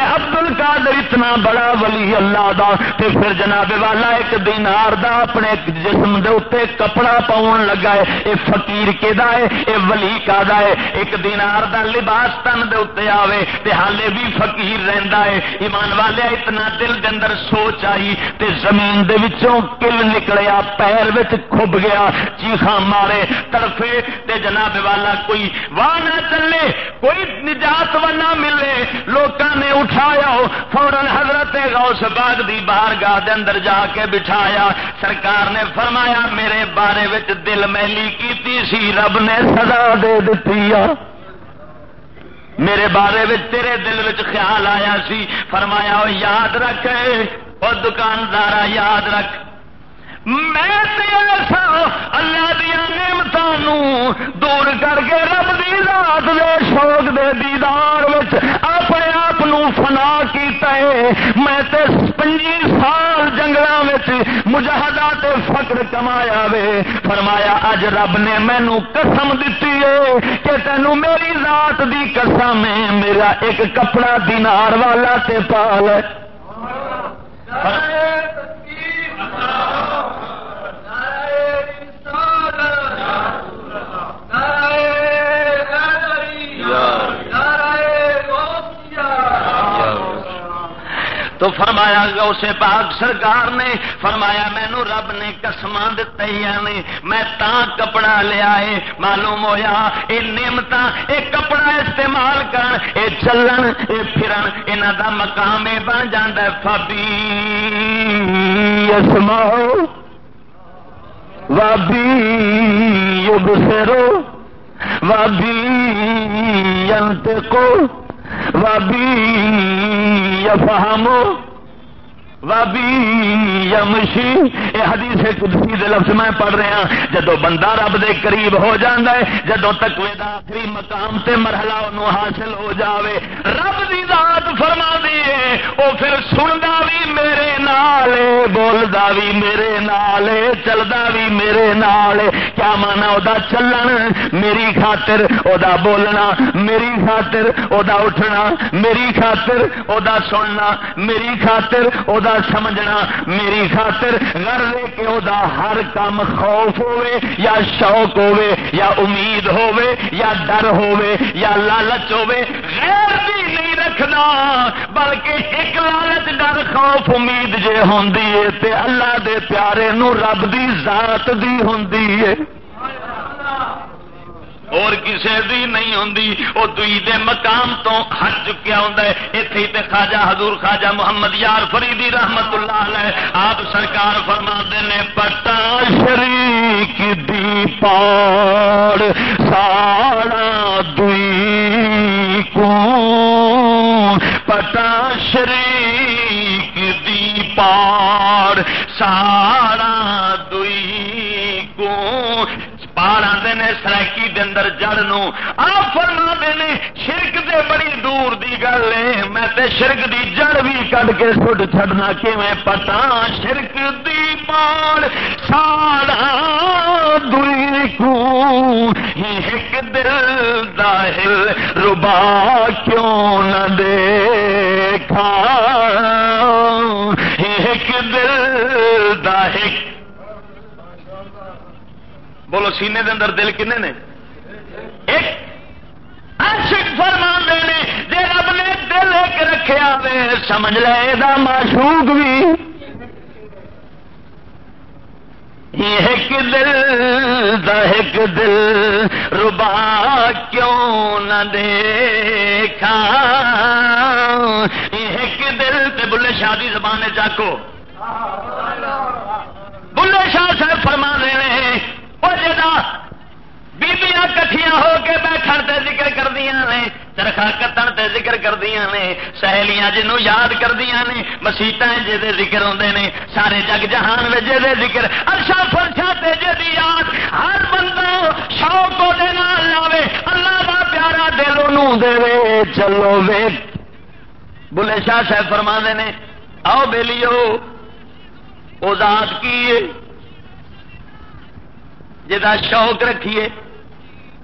اگر اتنا بڑا ولی اللہ دا، تے پھر جناب والا ایک دینار دا اپنے جسم دے اتنے کپڑا پاؤن لگا ہے۔ اے فقیر کے دا ہے؟ اے ولی کا دا ہے؟ ایک دینار دا لباس تن دے اتنے آوے، تے حالے بھی فقیر رہندا ہے۔ ایمان والے، اتنا دل دے اندر سوچ آئی، تے زمین دے وچوں کل نکلیا، پیر وچ کھب گیا، چیخاں مارے طرفے تے جناب والا کوئی واہ نہ چلے، کوئی نجات و نہ ملے۔ لوکاں نے اٹھایا ہو فورن حضرت غوث باغ دی باہر گاہ دے اندر جا کے بٹھایا۔ سرکار نے فرمایا، میرے بارے وچ دل میلی کیتی سی، رب نے سزا دے دیتی میرے بارے وچ تیرے دل وچ خیال آیا سی۔ فرمایا وہ یاد رکھ وہ دکاندارا یاد رکھ۔ میں ایسا اللہ دیا نعمتوں دور کر کے رب دی رات دے شوق دے دیدار وچ اپنے آپ فنا کیتا ہے۔ میں تے پنجی سال جنگلوں جنگل مجاہدہ تے فقر کمایا وے۔ فرمایا، اج رب نے مینو قسم دیتی ہے کہ تینوں میری ذات دی قسم ہے، میرا ایک کپڑا دینار والا تے پال۔ ہے تو فرمایا گا اسے پاک سرکار نے فرمایا مینو رب نے قسم دیا میں تا کپڑا لیا ہے معلوم ہوا یہ نعمت یہ کپڑا استعمال کرن، اے چلن، اے پھرن یہاں دا مقام بن جا فبی اسماؤ وابی یبصرو وابی ینتقو وابی یفہمو، وابی یمشی، یہ حدیث قدسی دے لفظ میں پڑھ رہا ہوں جدو بندہ رب دے قریب ہو جاندہ ہے، جدو تک دا آخری مقام تے مرحلہ انہوں حاصل ہو جاوے، رب دی ذات فرما دیئے، او پھر سندا بھی میرے نالے بولدا بھی میرے نالے چلدا بھی میرے نالے کیا مانا او دا چلن؟ میری خاطر او دا بولنا، میری خاطر او دا اٹھنا، میری خاطر او دا سننا، میری خاطر او دا سمجھنا، میری خاطر غر لے کے او دا ہر کام خوف ہوئے، یا شوق ہوئے، یا امید ہوئے، یا ڈر ہوئے، یا لالچ ہوئے، غیر بھی نہیں رکھنا، بلکہ ایک لالچ ڈر خوف امید جے ہوں تے اللہ دے پیارے نو رب دی ذات دی ہوں اور کسی دی نہیں ہوں وہ دئی دے مقام تو ہٹ چکیا ہوندا ہوں اتے تے خواجہ حضور خواجہ محمد یار فریدی رحمت اللہ علیہ، آپ سرکار فرما نے، پٹا شریک دی پاڑ، ساڑا دئی کو پٹا شریک دی پاڑ، ساڑا پار آتے ہیں، سرائکی دے اندر جڑ نو۔ آپ فرما نے شرک دے بڑی دور دی گل ہے۔ میں تے شرک دی جڑ بھی کٹ کے سٹ چھڈنا، کیویں پتا شرک دی پال ساڑا دوئی کو ایک دل داہل ربا کیوں نہ دیکھا؟ بولو، سینے دے اندر دل کنے نے؟ ایک عاشق فرمان دینے جے رب نے دل ایک رکھیا وے، سمجھ لے دا معشوق بھی۔ ایک دل دا ایک دل ربا کیوں نہ دیکھا؟ ایک دل تے بلے شادی زبان چاکو۔ بلے شاہ صاحب فرما رہے ہیں بیبیاں کٹھیاں ہو کے بیٹھن تے ذکر کردیا نے چرخا کتن تے ذکر کردیا نے، سہیلیاں جنوں یاد کردیا نے مسیطا جی ذکر آتے ہیں سارے جگ جہان میں جی ذکر ارشا فرشا تے جی یاد، ہر بندہ شوق دے نال لاوے اللہ کا پیارا دل دے چلو وے۔ بلے شاہ صاحب فرما نے، آؤ بے لیو وہ ذات کی جا شوق رکھیے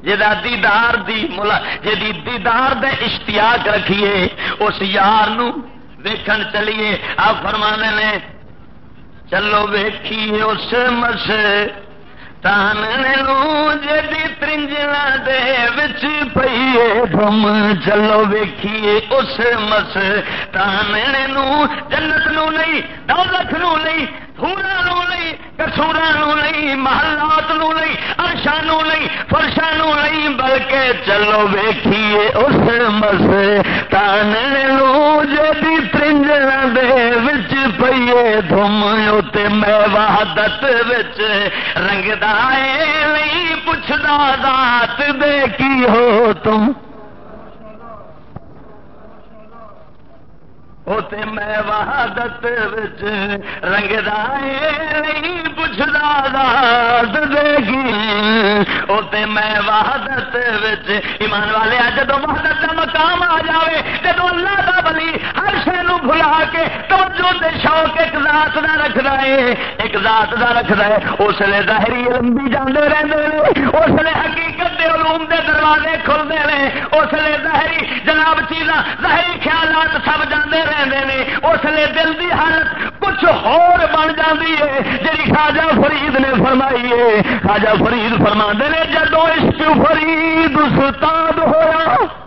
جا دیدار دی ملا جی دیدار دے اشتیاق رکھیے، اس یار نو ویکھن چلیے۔ آپ فرمانے نے، چلو ویکھیے اس مس تان جی ترنجنا دے وچ پیے دم چلو ویکھیے اس مس تان جنت نو نہیں، دولت نو نہیں تھوڑا نو نہیں کسورا نو نہیں محلات نو نہیں ارشا نو نہیں فرشا نو نہیں، بلکہ چلو ویکھیے اس مس تان جی ترنجنا دے وچ پیے دم اتنے میں وحدت وچ۔ رنگد نہیں پوچھتا دات دے کی ہو تم؟ ہوتے میں وحدت رنگ نہیں پوچھتا داد دے گی۔ ہوتے میں وحدت ایمان والے جدو وحدت کا مقام آ جائے جدو اللہ کا بلی ہر شے بلا کے توجہ دے شوق ایک ذات کا رکھتا ہے، ایک ذات کا رکھتا ہے۔ اس لیے ظاہری لمبی جانے رہتے ہیں اس لیے حقیقت دے علوم دے دروازے کھلتے ہیں اس لیے ظاہری جناب چیزاں، ظاہری خیالات سب جانے رہے ہیں اس لیے دل کی حالت کچھ ہور بن جاتی ہے جی خواجہ فرید نے فرمائی ہے۔ خواجہ فرید فرما نے، جدو عشق فرید استاد ہوا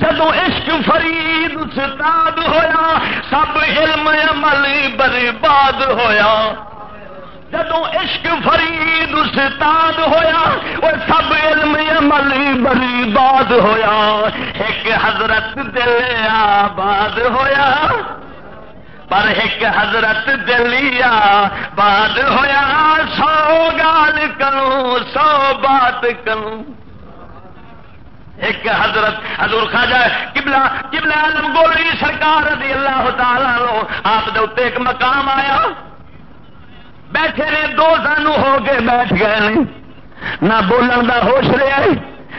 جدو عشق فرید استاد ہوا سب علم عمل برباد ہویا۔ جدو عشق فرید استاد ہویا، وہ سب علم عمل بری باد ہویا۔ ایک حضرت دل آباد ہویا، پر ایک حضرت دلیا باد ہویا۔ سو گال کروں، سو بات کروں۔ ایک حضرت حضور خواجہ قبلہ قبلہ عالم گولری سرکار رضی اللہ تعالی لو آپ دے ایک مقام آیا۔ بیٹھے نے دو سانو ہو کے بیٹھ گئے نہ بولن کا ہوش رہا ہے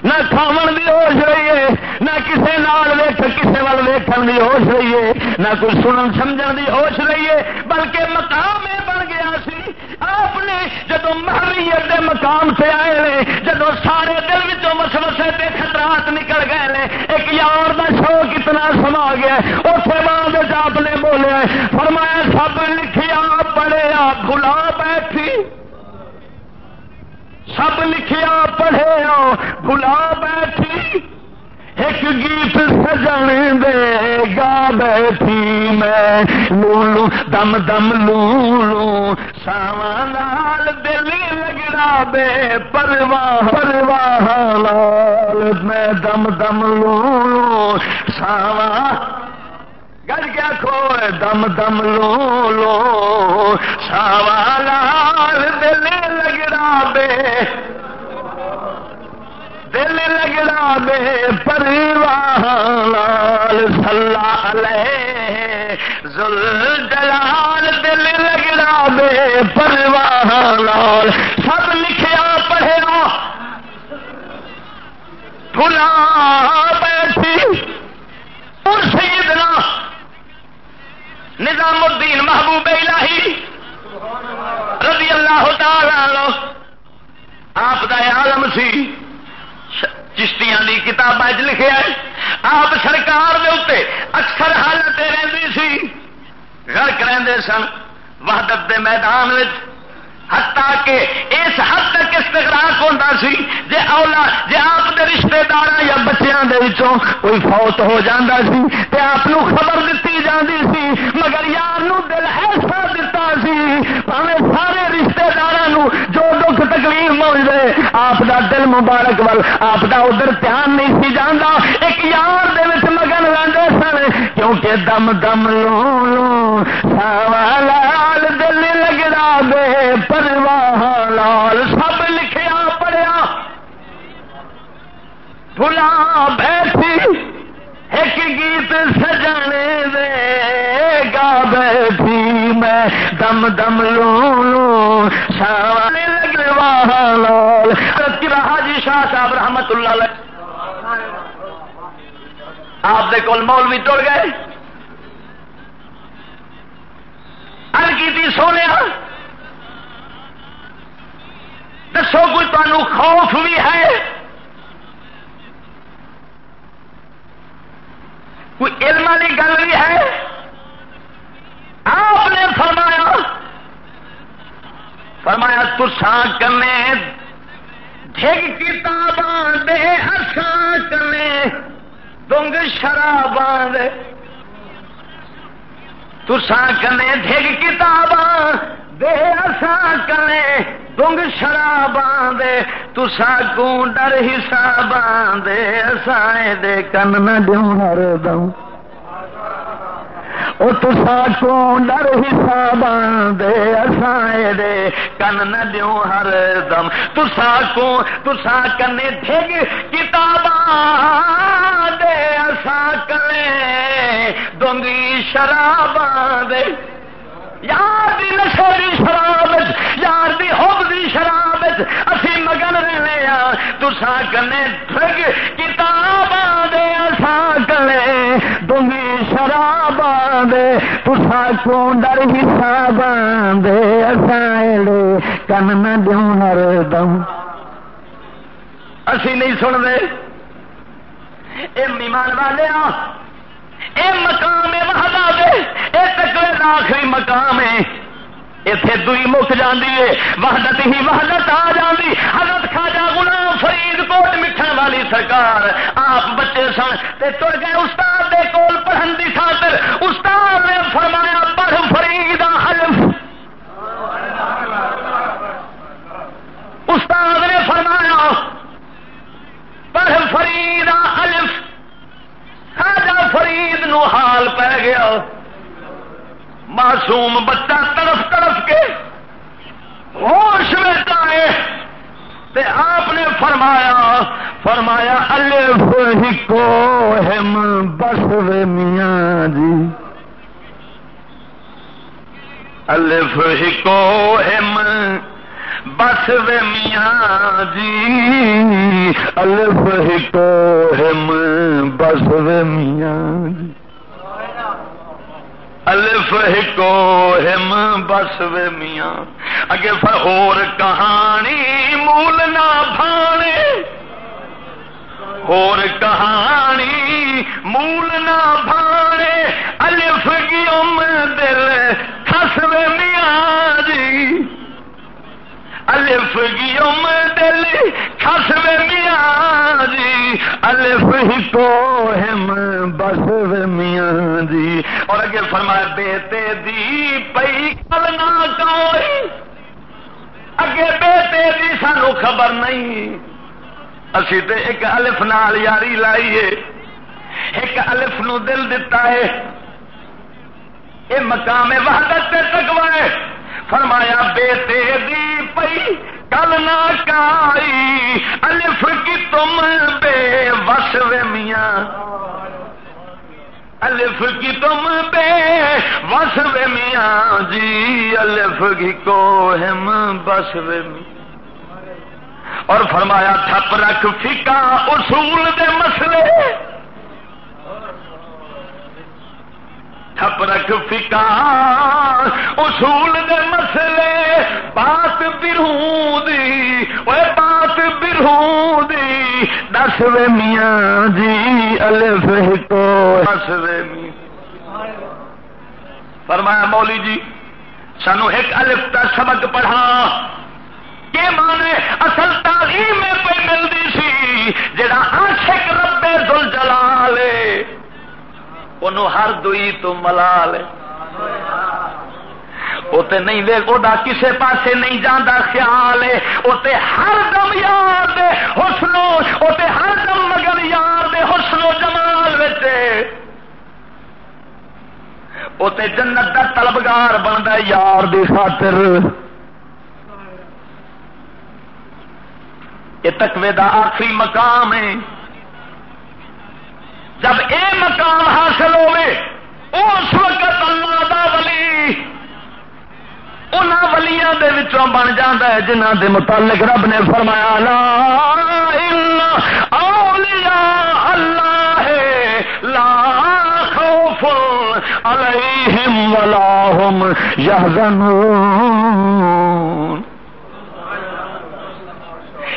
نہ کھاو کی ہوش رہی ہے، نہ کسی نال ویخ کسی وال ویکن کی ہوش رہی ہے، نہ کوئی سنن سمجھ کی ہوش رہی ہے، بلکہ مقام یہ بن گیا سی آپ نے جدو محریت دے مقام سے آئے نے جدو سارے دل میں مسوسے تے خطرات نکل گئے نے، ایک یار کا شوق اتنا سما گیا اسے بعد آپ نے بولے فرمایا، سب لکھیا، پڑھیا بلا بیٹھی سب لکھیا، پڑھیا بلا بیٹھی ایک گیت سجن دے گا بیٹھی میں، لولو، دم دم لولو سامان دل لگڑا بے پرواہ پرواہ لال، میں دم دم لولو سامان گل کیا کھو دم دم لو لو سوال دل لگڑا بے دل لگڑا بے پریوار سلا لے۔ زل جلال دل لگڑا بے پریوار، سب لکھیا پڑھیا پھلا بیٹھی۔ اور سیدنا نظام الدین محبوب الہی۔ رضی اللہ تعالی آپ کا عالم سی۔ چشتیاں کی کتاب لکھے آپ سرکار دے اتنے اکثر حالت رہی سی۔ غرق رہتے سن، وحدت دے میدان ہتا کہ اس حد تک استغراق ہوتا سی جی اولا جی آپ کے رشتے دار یا بچیاں دے وچوں کوئی فوت ہو جاتا سی، تے آپ خبر دیتی جاتی سی، مگر یار نو دل ایسا دتا سی پاوے سارے رشتے دار جو دکھ تکلیف مل آپ دا دل مبارک ول، آپ دا ادھر دھیان نہیں سی جانا ایک یار دے وچ مگن لگے سن، کیونکہ دم دم لو لو سوال دل بے پرواہ لال سب لکھیا پڑیا۔ بلا بیٹھی ایک گیت سجانے دے گا بیٹھی میں دم دم لو لو سوال لگواہ لال حاجی شاہ صاحب رحمت اللہ علیہ۔ آپ دے کول مولوی توڑ گئے۔ ار کی سونے دسو کوئی تمہوں خوف بھی ہے؟ کوئی علم والی گل بھی ہے؟ آپ نے فرمایا فرمایا تسان کرنے ڈگ کتاباں دے اساں کرنے دنگ شراباں دے۔ تسان کرنے ڈگ کتاباں دے اساں کرنے دنگ شراباں دے تسا کو ڈر حساباں دے اساں دے کن نہ دیوں ہر دم تسا کو ڈر حساب دے اسائے دے کن نہ دیو ہر دم تسا کو تسا کنے ڈگ کتاب دے اسا کنے دونگی شراب دے یار دی نشری شراب یار دی ہوب دی شراب اسی مگن رہنے ہاں تسا کنے ڈگ کتاب دے اسا کنے دونگی شراب دے۔ تسا کو ڈر حساب دے اسائے کن نہ دیوں ہر دم اسی نہیں سن دے اے ایمان والے اے مقام وحدہ دے، اے تکوے دا آخری مقام ہے۔ اتے دئی مک جاندی ہے، وحدت ہی وحدت آ جاندی۔ حضرت خواجہ غلام فرید کوٹ مٹھن والی سرکار، آپ بچے سن۔ تے تر گئے استاد دے کول پڑھن دی خاطر۔ استاد نے فرمایا، پڑھ فرید حلف۔ استاد نے فرمایا، پڑھ فرید الف خواجہ فرید نو حال پہ گیا۔ معصوم بچہ تڑف تڑف کے ہوش میں آئے تے آپ نے فرمایا فرمایا، الف ہی کو ہم بس وے میاں جی۔ الف ہی کو ہم بس وے میاں جی۔ الف ہی ہم بس وے میاں جی۔ الف ہکو ہم بس وے میاں۔ اگے فہور کہانی مول نہ بھانے۔ اور کہانی مول نہ بھانے۔ الف کی ام دل خس وے میاں جی۔ الف کی ام دل خس میاں جی الف ہی کو ہم بس میاں جی۔ اور اگے فرمایا، بیٹے دی پئی کل نہ کوئی۔ اگے بیٹے دی سانو خبر نہیں۔ اسی تے ایک الف نال یاری لائیے۔ ایک الف نو دل دتا ہے۔ اے مقام وحدت تے تقوی ہے۔ فرمایا بیٹے دی پئی کل نہ کائی الف کی تم بے وس میاں۔ الف کی تم بے وس میاں جی الف کی کو ہم بس میاں۔ اور فرمایا تھپ رکھ فکا اصول دے مسئلے۔ تھپ رکھ فکا اصول دے مسئلے، بات برہوں دی وہ بات برہوں دی دس وے میاں جی الف کو دس وے میاں۔ فرمایا مولی جی سانو ایک الف کا سبق پڑھا۔ کہ مانے اصل تعلیم میں پہ ملتی سی، جڑا عاشق رب دل جلال انہوں ہر دوئی تو ملال وہ نہیں دے وہ کسے پاسے نہیں جانا خیال ہے وہ ہر دم یاد حسنو وہ ہر دم مگر یاد حسنو جمال بچے وہ جنت کا طلبگار بنتا یار دی خاطر یہ تقوی دا آخری مقام ہے جب اے مقام حاصل ہوئے، اس وقت اللہ دا ولی ان ولیاں دے وچوں بن جاتا ہے جنہ دے متعلق رب نے فرمایا، لا اولیاء اللہ ہے لا خوف علیہم ولا هم يحزنون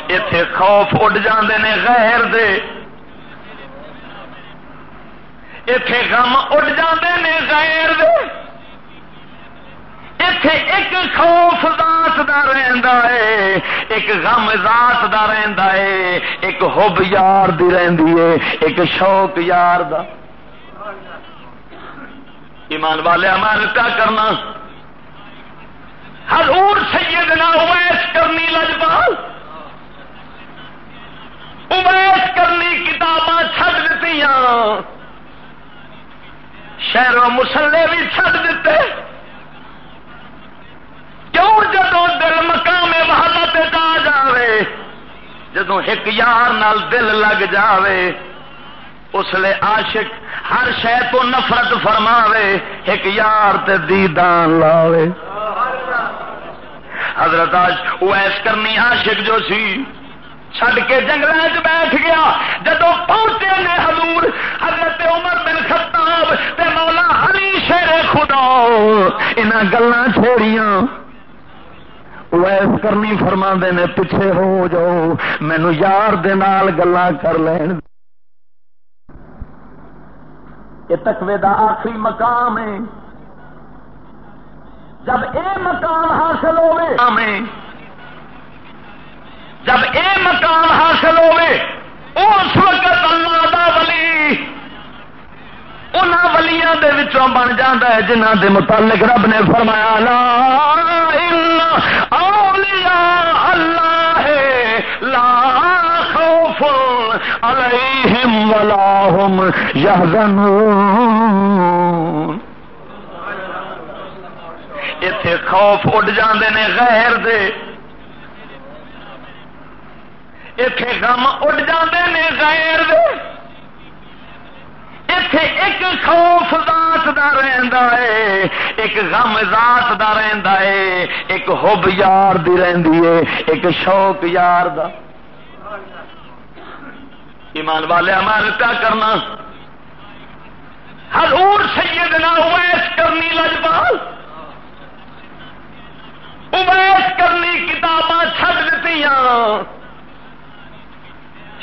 اتے خوف اڈ جاندے نے غیر دے۔ اتے غم اڈ جاندے نے غیر دے۔ اتے ایک خوف ذات دا رہندا ہے، ایک غم ذات دا رہندا ہے، ایک حب یار دی رہندی ہے، ایک شوق یار دا۔ ایمان والے ہمارے کیا کرنا؟ حضور سیدنا اویس کرنی لجپال اویس کرنی کتاباں چھڈ دیتی شہروں مسلے بھی چھڈ دیتے. کیوں جدو دل مقام وحدت آ جاوے؟ جدو ایک یار نال دل لگ جاوے، اس لیے عاشق ہر شہ تو نفرت فرماوے، ایک یار تے دیدان لاوے۔ حضرت آج وہ ایس کرنی عاشق جو سی چھڈ کے جنگل چ بیٹھ گیا۔ جدو پہنچے نے حضور، حضرت عمر بن خطاب تے مولا علی شیر خدا۔ ان گلا چھوڑیاں۔ ویس کرنی فرما نے، پیچھے ہو جاؤ مینو یار گلا کر لین۔ یہ تقوی دا آخری مقام ہے۔ جب اے مقام حاصل ہوئے جب اے مقام حاصل ہوئے، اس وقت اللہ دا ولی ان ولیاں دے وچوں بن جاتا ہے جنہ دے متعلق رب نے فرمایا، لا اولیاء اللہ ہے لا خوف علیہم ولا هم يحزنون اتے خوف اڈ جاندے نے، غیر دے۔ اتے غم اڈ جاندے نے غیر دے اتے ایک خوف ذات دا رہندا ہے ایک غم ذات دا رہندا ہے ایک حب یار دی رہندی ہے ایک شوق یار دا ایمان والے ہمارے کیا کرنا حضور سیدنا اویس کرنی لجپال اویس کرنی کتاباں چھڈ دیتی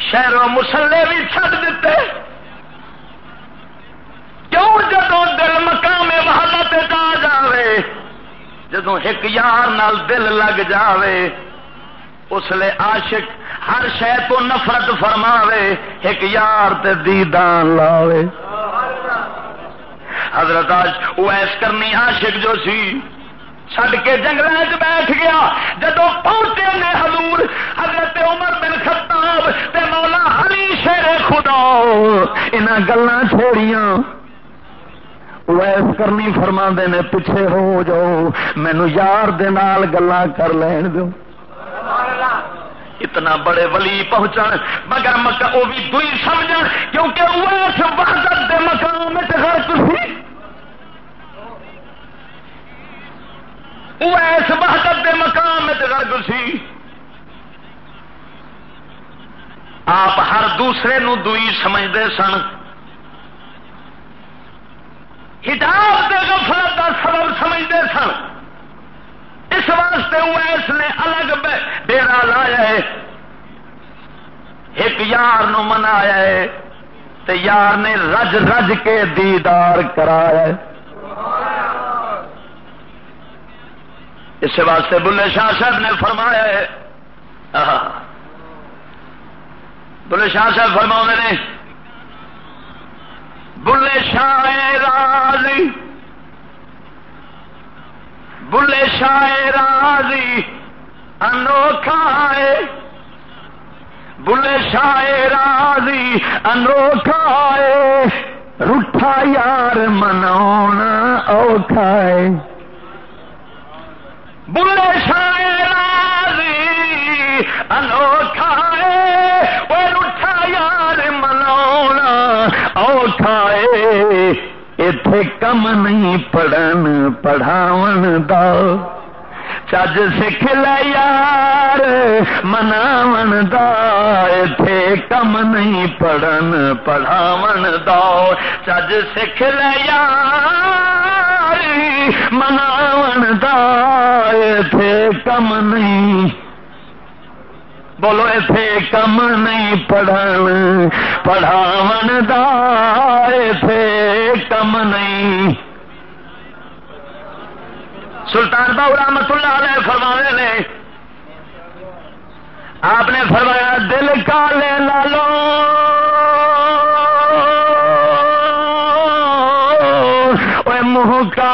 شہروں مسلے بھی چھڈ دیتے. کیوں جدو دل مقام وحدت آ جاوے؟ جدو ایک یار نال دل لگ جاوے، اس لیے عاشق ہر شہ تو نفرت فرماوے، ایک یار تے دیدان لاوے۔ حضرت آج وہ ایس کرنی عاشق جو سی چھڈ کے جنگل چ بیٹھ گیا۔ جدو پہنچے نے حضور، حضرت عمر بن خطاب تے مولا علی شیر خدا۔ ان گلا چھوڑیاں۔ ویس کرنی فرما نے، پیچھے ہو جاؤ مینو یار گلا کر لین دو۔ اتنا بڑے ولی پہنچن، مگر مکہ وہ بھی دئی سمجھ کیونکہ ویس وحدت دے مقام غرق سی۔ ویس وحدت دے مقام غرق سی۔ آپ ہر دوسرے نو دئی سمجھتے سن۔ ہٹاپ غفلت کا سبب سمجھتے سن۔ اس واسطے اویس نے الگ ڈیرا لایا ہے۔ ایک یار نو منایا ہے تے یار نے رج رج کے دیدار کرایا اس واسطے بلے شاہ صاحب نے فرمایا ہے۔ بلے شاہ صاحب فرما نے، بلے شاہ راضی، بلے شاہ راضی انوکھا ہے۔ بلے شاہ راضی انوکھا ہے۔ روٹھا یار منونا اوکھا ہے۔ بلے شاہ راضی، انوکھا وہ روٹھا یار منونا، اوکھا ہے۔ اتے کم نہیں پڑھن پڑھاو دا۔ چج سکھ یار مناو دا۔ اتے کم نہیں پڑھن پڑھاو دا۔ چج سکھ یار مناو دا اتے کم نہیں بولو ایتھے کم نہیں پڑھن پڑھاون دا ایتھے کم نہیں سلطان باؤ رحمت اللہ علیہ فرمانے نے آپ نے فرمایا دل کا لے لالو منہ کا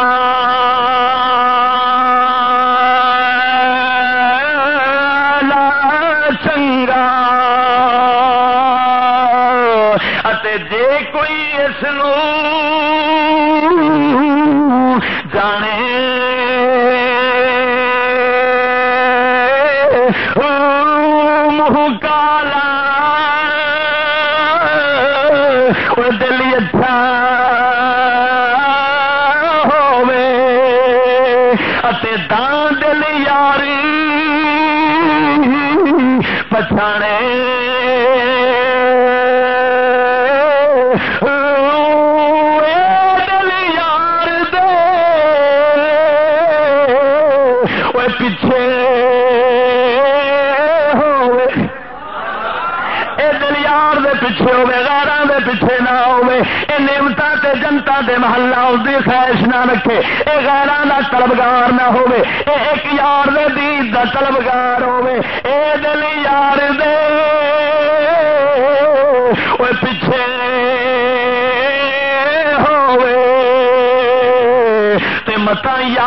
تے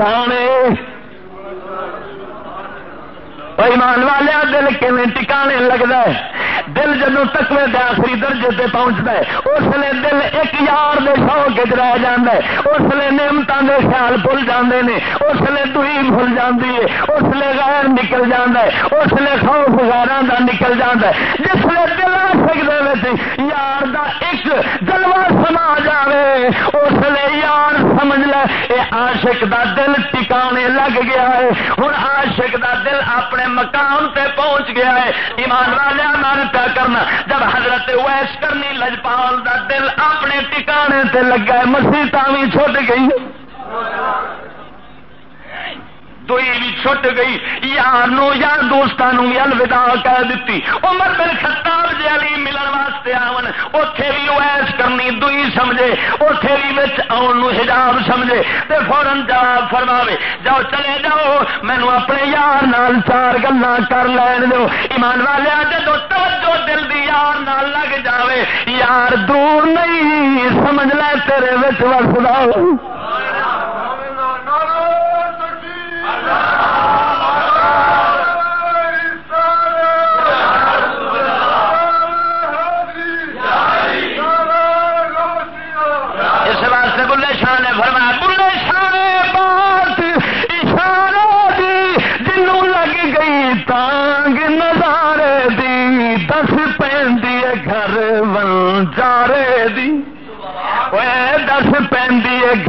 ٹکانے ایمان والے، دل کیون ٹکانے لگتا ہے؟ دل جدو تکوے آخری درجے سے پہنچتا ہے، اس لیے دل ایک یار دے شوق رہ جا اس لیے نعمتوں کے خیال بھول جاندے نے، اس لیے دئی بھول جاتی ہے، اس لیے غیر نکل جاتا ہے، اس لیے خوف غیر کا نکل جاتا ہے۔ جس لیے دل سکتے یار دا ایک جلوا سما جائے اس لیے یار سمجھ لے یہ عاشق دا دل ٹکانے لگ گیا ہے۔ ہوں عاشق دا دل اپنے مقام تے پہنچ گیا ہے۔ ایمان والے مان پیا کرنا۔ جب حضرت ویس کرنی، لجپال دا دل اپنے ٹکانے تے لگا ہے۔ مسیح بھی چھوٹ گئی دوئی بھی چھٹ گئی. یار نو یار دوستوں بھی الوداع کہہ دیتی. عمر بن خطاب جی علی ملن واسطے آن اتے بھی ویس کرنی، دوئی سمجھے. اتے بھی آن حجاب سمجھے. تے فورن جواب فرماوے، جاؤ چلے جاؤ مینو اپنے یار نال چار گلا کر لین دو. ایمان والے جدو توجہ دل دی یار نال لگ جاوے. یار دور نہیں، سمجھ لے تیرے وس وسدا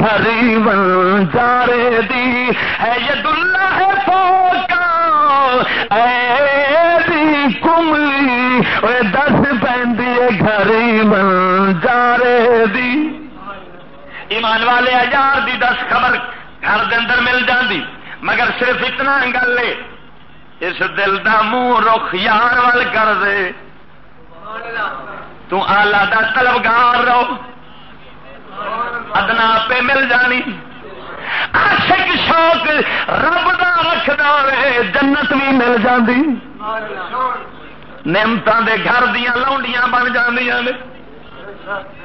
گھری ون جارے دی۔ ہے ید اللہ پوکا اے دی کملی۔ اے دس پی گھری ون جارے دی۔ ایمان والے ہزار دی دس خبر گھر دے اندر مل جاندی۔ مگر صرف اتنا گل ہے۔ اس دل دا منہ رخ یار وال کر دے۔ تو آلہ دا طلبگار رہو۔ ادنا پہ مل جانی۔ عاشق شوق رب دا رکھدا رہے، جنت بھی مل جاندی۔ نعمتوں دے گھر دیا لاؤنڈیاں بن جاندیاں نے۔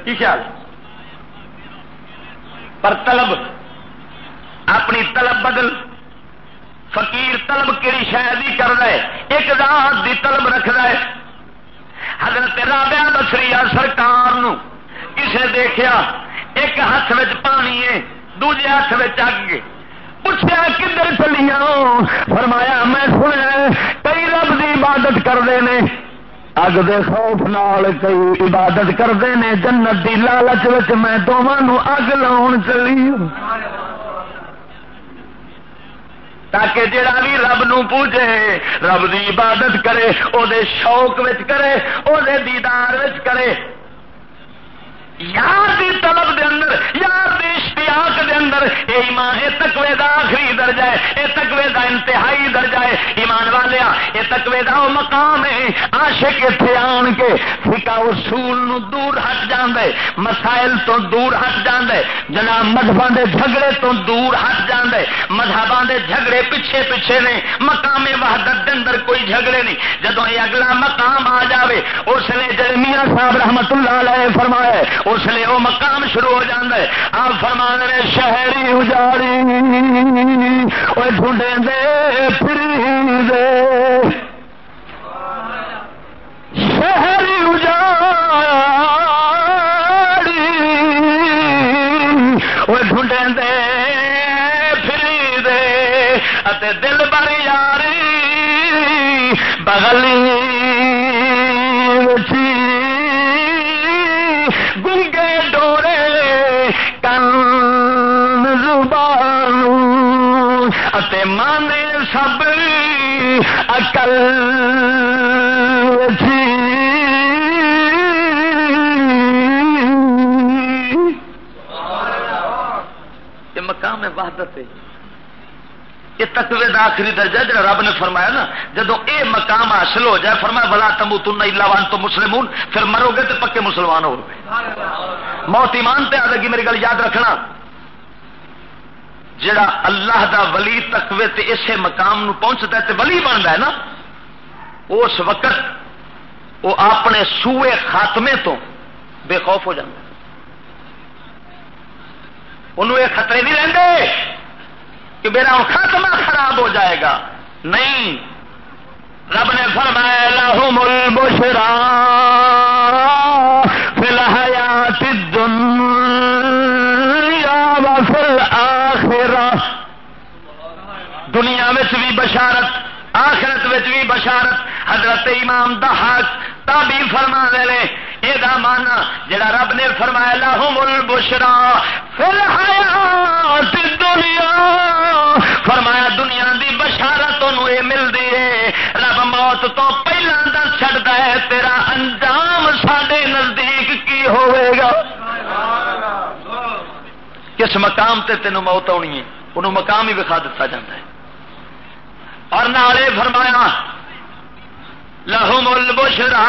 کی خیال؟ پر طلب، اپنی طلب بدل۔ فقیر طلب کہڑی شاید ہی کر رہے ایک ذات دی طلب رکھ رہا ہے۔ حضرت رابعہ بسری سرکار نو کسے دیکھیا ایک ہاتھ میں پانی ہے، دوجے ہاتھ میں اگ پوچھا کدھر چلیاں فرمایا، میں سنیا کئی رب کی عبادت کرتے ہیں اگ دے خوف نال کئی عبادت کرتے ہیں جنت دی لالچ میں دونوں اگ لاؤ چلی تاکہ جڑا بھی رب نو پوجے رب دی عبادت کرے، او دے شوق وچ کرے، او دے دیدار وچ کرے۔ یار دی طلب دے اندر، یار دی اشتیاق دے اندر، اے ایمان، اے تقوی دا آخری درجہ ہے، اے تقوی دا انتہائی درجہ ہے۔ ایمان والیا اے تقوی دا او مقام ہے۔ عاشق ایتھے آن کے فقہ اصول نو دور ہٹ جاندے، مسائل تو دور ہٹ جاندے۔ جناب مذہباں دے جھگڑے تو دور ہٹ جاندے۔ مذہباں دے جھگڑے پیچھے پیچھے نے، مقام وحدت دے اندر کوئی جھگڑے نہیں۔ جدوں یہ اگلا مقام آ جاوے، اس نے جڑے میاں صاحب رحمت اللہ علیہ فرمایا اس لیے وہ مقام شروع ہو جاتا ہے۔ آپ فرما رہے شہری اجاڑی وہ ڈھونڈے دے پھر دے۔ شہری اجاڑی وہ ڈھونڈے دے پھر دے۔ دل بر یاری، بغلی۔ مانے سب اکل مقام ہے۔ وحدت یہ تقوی کا آخری درجہ جا رب نے فرمایا نا، جدو اے مقام حاصل ہو جائے، فرمایا بلا تمو تم وان تو مسلم پھر مرو گے تو پکے مسلمان ہو گئے۔ موت ایمان پہ آ گی، میری گل یاد رکھنا۔ جڑا اللہ دا ولی تقوی تے اسے مقام نو پہنچتا ہے تے ولی بنتا ہے نا، اس وقت وہ اپنے سوئے خاتمے تو بے خوف ہو جاتا انہوں یہ خطرے نہیں رہتے کہ میرا خاتمہ خراب ہو جائے گا۔ نہیں۔ رب نے فرمایا لہم البشرا بھی بشارت، آخرت بھی بشارت، حضرت امام دہاق تابی فرما لے یہ مانا جڑا رب نے فرمایا لاہم البشرا پھر حیات دنیا فرمایا، دنیا دی بشارت یہ ملتی ہے۔ رب موت تو پہلا دس چڑھتا ہے، تیرا انجام سڈے نزدیک کی ہوئے گا؟ کس مقام تے تینوں موت آنی ہے؟ انہوں مقام ہی دکھا دتا جاتا ہے۔ اور نالے فرمایا لہم البشرا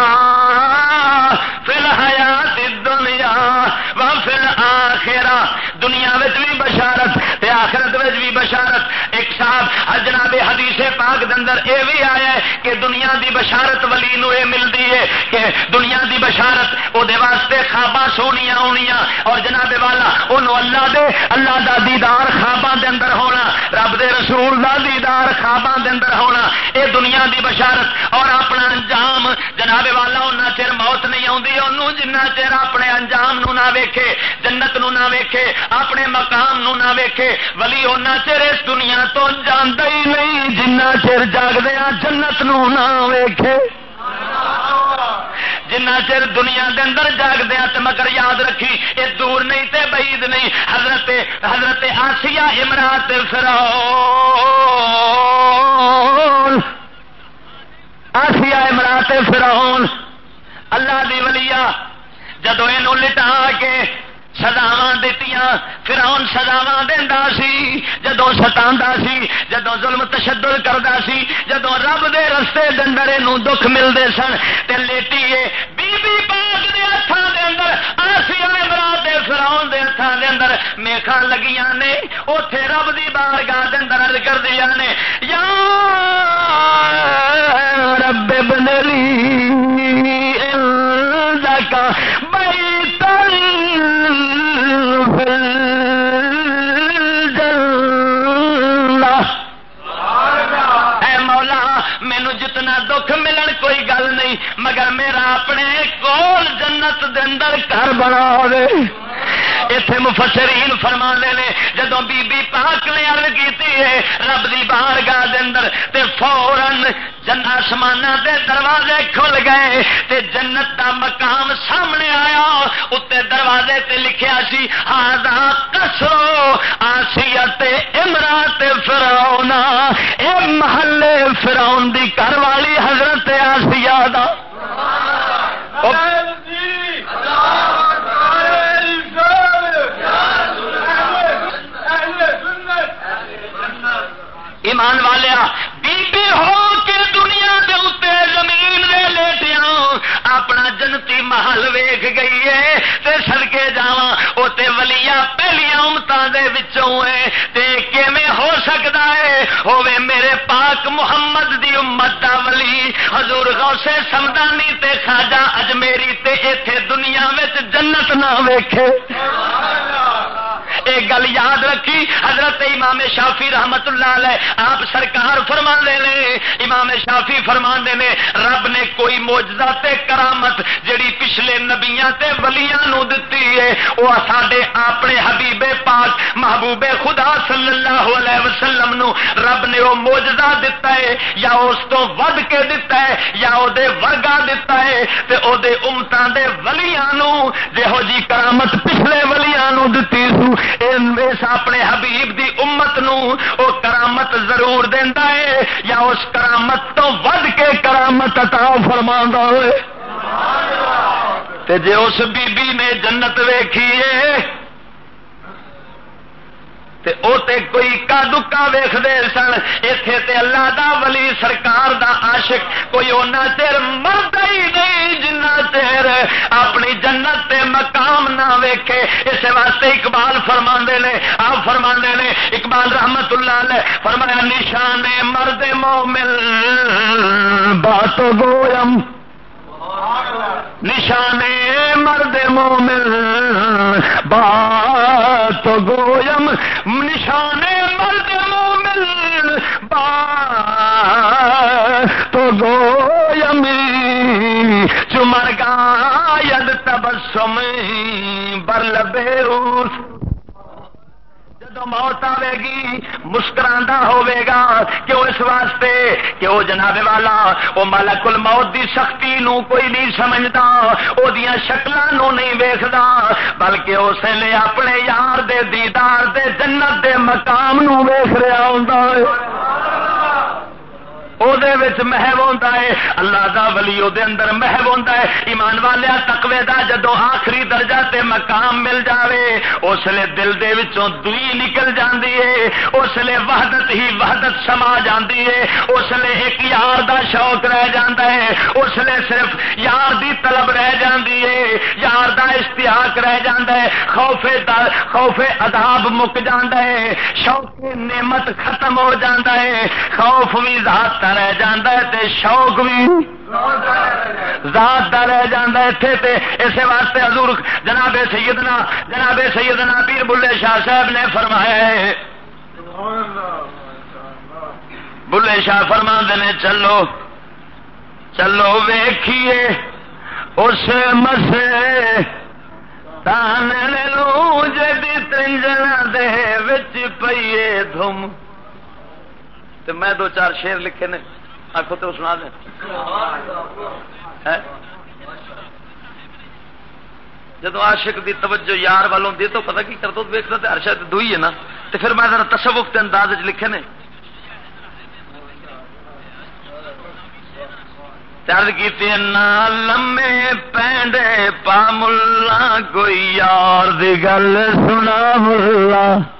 فل حیات دنیا و فل آخرا دنیا بھی بشارت تے آخرت بھی بشارت۔ ایک صاحب جناب حدیث پاک دندر اے بھی آیا ہے کہ دنیا دی بشارت ولی نو اے ملتی ہے کہ دنیا دی بشارت او دے واسطے خواباں سونیاں ہونیاں۔ اور جناب والا انہوں اللہ دے، اللہ دا دیدار خواباں دے اندر ہونا۔ رب دے رسول دا دیدار خواباں دے اندر ہونا۔ اے دنیا دی بشارت اور اپنا انجام۔ جناب والا ان چر موت نہیں آتی انہوں جنہ چر اپنے انجام نو نہ ویکھے، جنت نو نہ ویکھے، اپنے مقام نو نہ ویکھے، ولی ان چر اس دنیا تو جانا ہی نہیں جنہ چر جاگدیا ہاں جنت نو نہ ویکھے۔ جنہ چر دنیا دے اندر جاگدیا ہاں تو مگر یاد رکھی یہ دور نہیں تے بعید نہیں، حضرت حضرت آسیا امراط فراؤ آسیا امراط فرعون، اللہ دی ولیا جدو یہ لٹا کے سزاوا دیتی فراؤن سزاوا دینا سی، جدو ستا سی، جدو ظلم تشدد کرتا سی، جدو رب دے رستے دندر یہ دکھ ملتے سن، تے لیٹیے امراط دے فراؤن دے اندر میخا لگیاں نے اتے رب دی بارگاہ دے اندر ارد کر دیا نے، یا رب بنلی کا مینو جتنا دکھ ملن کوئی گل نہیں، مگر میرا اپنے کول جنت دے اندر گھر بنا دے۔ اتے مفسرین فرما نے جدو بی بی پاک نے ارد کی رب کی باہر گاہ اندر تے فورن جن آسمان دے دروازے کھل گئے تے جنت دا مقام سامنے آیا اتنے دروازے تے لکھیا سی آدھا کسرو آسیت امرات فراؤنا اے محلے فراؤن دی گھر والی حضرت آسیا دا۔ ایمان والیا بی بی ہو کے دنیا کے اتنے زمین لے لیٹیا اپنا جنتی محل ویخ گئی ہے، تے سڑکے جا تے ولیا پہلیا امتوں ہو سکتا ہے؟ ہوے میرے پاک محمد دی امت دا ولی۔ حضور غوث سمدانی تے خاجا اجمیری تے ایتھے دنیا میں جنت نہ ویکھے۔ سبحان اللہ ایک گل یاد رکھی، حضرت امام شافی رحمت اللہ علیہ آپ سرکار فرما دے امام شافی فرما نے، رب نے کوئی موجزہ تے کرامت جڑی پچھلے نبیاں تے ولیاں نو دتی ہے وہ ساڈے اپنے حبیب پاک محبوب خدا صلی اللہ علیہ وسلم نو رب نے وہ موجزہ دتا ہے، یا اس تو ود کے دتا ہے، یا او دے ورگا دتا ہے، تے او دے امتاں دے ولیاں نو، جہو جی کرامت پچھلے ولیاں نو دتی سو اس اپنے حبیب دی امت نو او کرامت ضرور دینا ہے یا اس کرامت تو ود کے کرامت عطا فرما ہوئے؟ تے جے اس بی بی نے جنت ویکھیے تے او تے کوئی کا دکا ویختے سن اتے تے اللہ دا ولی سرکار دا عاشق کوئی اونا چیر مرد ہی نہیں جنا چیر اپنی جنت تے مقام نہ ویکھے۔ اس واسطے اقبال فرما نے، آپ فرما نے، اقبال رحمت اللہ علیہ فرمایا نشان مرد مومن بات گویم۔ نشانے مرد مومن، بات گویم، نشانے مرد مومن، بات گویم، چمر گاید تبسم، بر لبے جدو موت آئے گی مسکرا ہوگا کیوں اس واسطے کہ وہ جناب والا، وہ مالک الموت دی سختی نو کوئی نہیں سمجھتا، وہ شکلوں نہیں ویکھدا، بلکہ اس نے اپنے یار دے دیدار دے جنت دے مقام نو ویخ رہا ہوں محب ہوتا ہے۔ اللہ دا ولی وہ اندر محب ہوتا ہے۔ ایمان والیا تقوی دا جدو آخری درجہ تے مقام مل جاوے، اس لیے دل دے وچوں دوئی نکل جاندی ہے۔ اس لیے وحدت ہی وحدت سما جاندی ہے۔ اس لیے ایک یار دا شوق رہ جاندا ہے۔ اس لیے صرف یار دی طلب رہ جاندی ہے۔ یار دا اشتیاق رہ جاندا ہے۔ خوف دا خوف عذاب مک جاندا ہے۔ شوق نعمت ختم ہو جاندا ہے۔ خوف بھی ذات رہ تے شوق بھی ذات رہ اتنے تے اسی واسطے حضور جناب سیدنا جناب سیدنا پیر بلے شاہ صاحب نے فرمایا بلے شاہ فرما نے، چلو چلو ویکھیے اس مسے تان لو جی تنجن دے پیے دھم۔ تو میں دو چار شیر لکھے نے آخو تو سنا دیں جب عاشق دی توجہ یار والوں دی تو پتہ کی کرتا، تو ویکتا تو ہر شاید دو ہی ہے نا۔ تو پھر میں ذرا تصوف کے انداز لکھے نے۔ چرد کی لمے پینڈے پا ملا، کوئی یار دی گل سنا ملا۔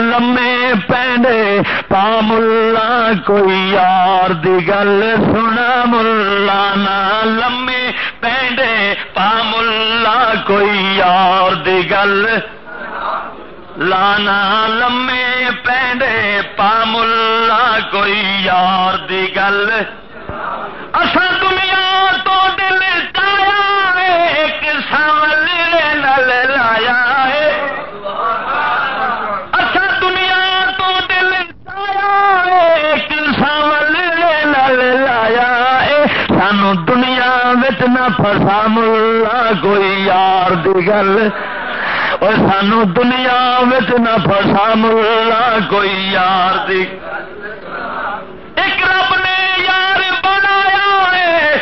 لمے پینڈے پا ملا کوئی یار دی گل سنا۔ ملا نا لمے پینڈے پا ملا کوئی یار دی گل لانا لمے پینڈے پا ملا کوئی یار دی گل۔ اصل دنیا تو دل چایا ایک سامل نل لایا ہے۔ سانو دنیا نہ فسا ملا کوئی یار دی گل۔ اور سانو دنیا نہ فسا ملا کوئی یار دی۔ ایک رب نے یار بنایا ہے۔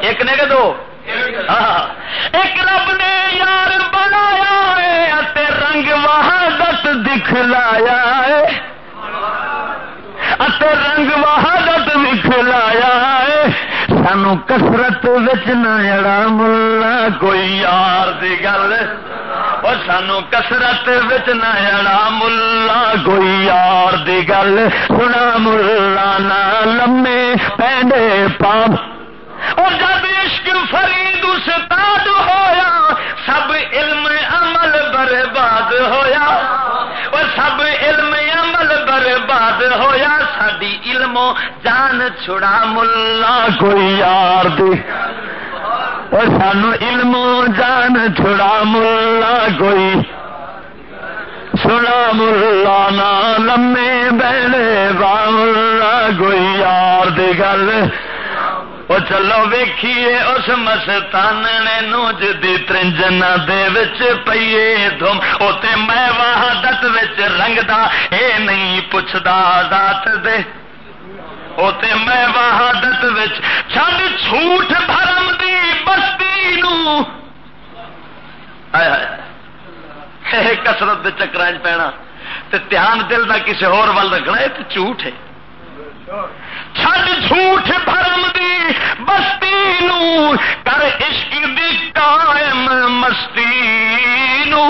ایک نے کہ دو؟ ہاں۔ ایک رب نے یار بنایا ہے رنگ وحدت دکھلایا ہے۔ رنگ وحدت دکھلایا ہے سانو کسرت نہ ملا کوئی یار دی گل اور سانو کسرت نہ ملا کوئی یار دی گل سنا ملا نہ لمے پینڈے پاپ اور جب عشق فرید استاد ہویا ہویا، ساڈی علم جان چھڑا ملا کوئی یار دی۔ اور سانو علم جان چھڑا ملا کوئی۔ سنا ملا نا لمے بہنے با ملا کوئی یار دی گل۔ وہ چلو ویکھیے اس مستان نوج دی ترنجن دے پیے دم اوتے میں وحدت وچ رنگ اے نہیں پوچھدا ذات دے اوتے میں وحدت وچ چھڈ جھوٹ بھرم دی بستی نو کسرت دے چکر پینا تے دھیان دل دا کسے اور ول رکھنا یہ تو جھوٹ ہے چھڈ جھوٹ بھرم دی بستی نو، کر عشق دی قائم مستی نو۔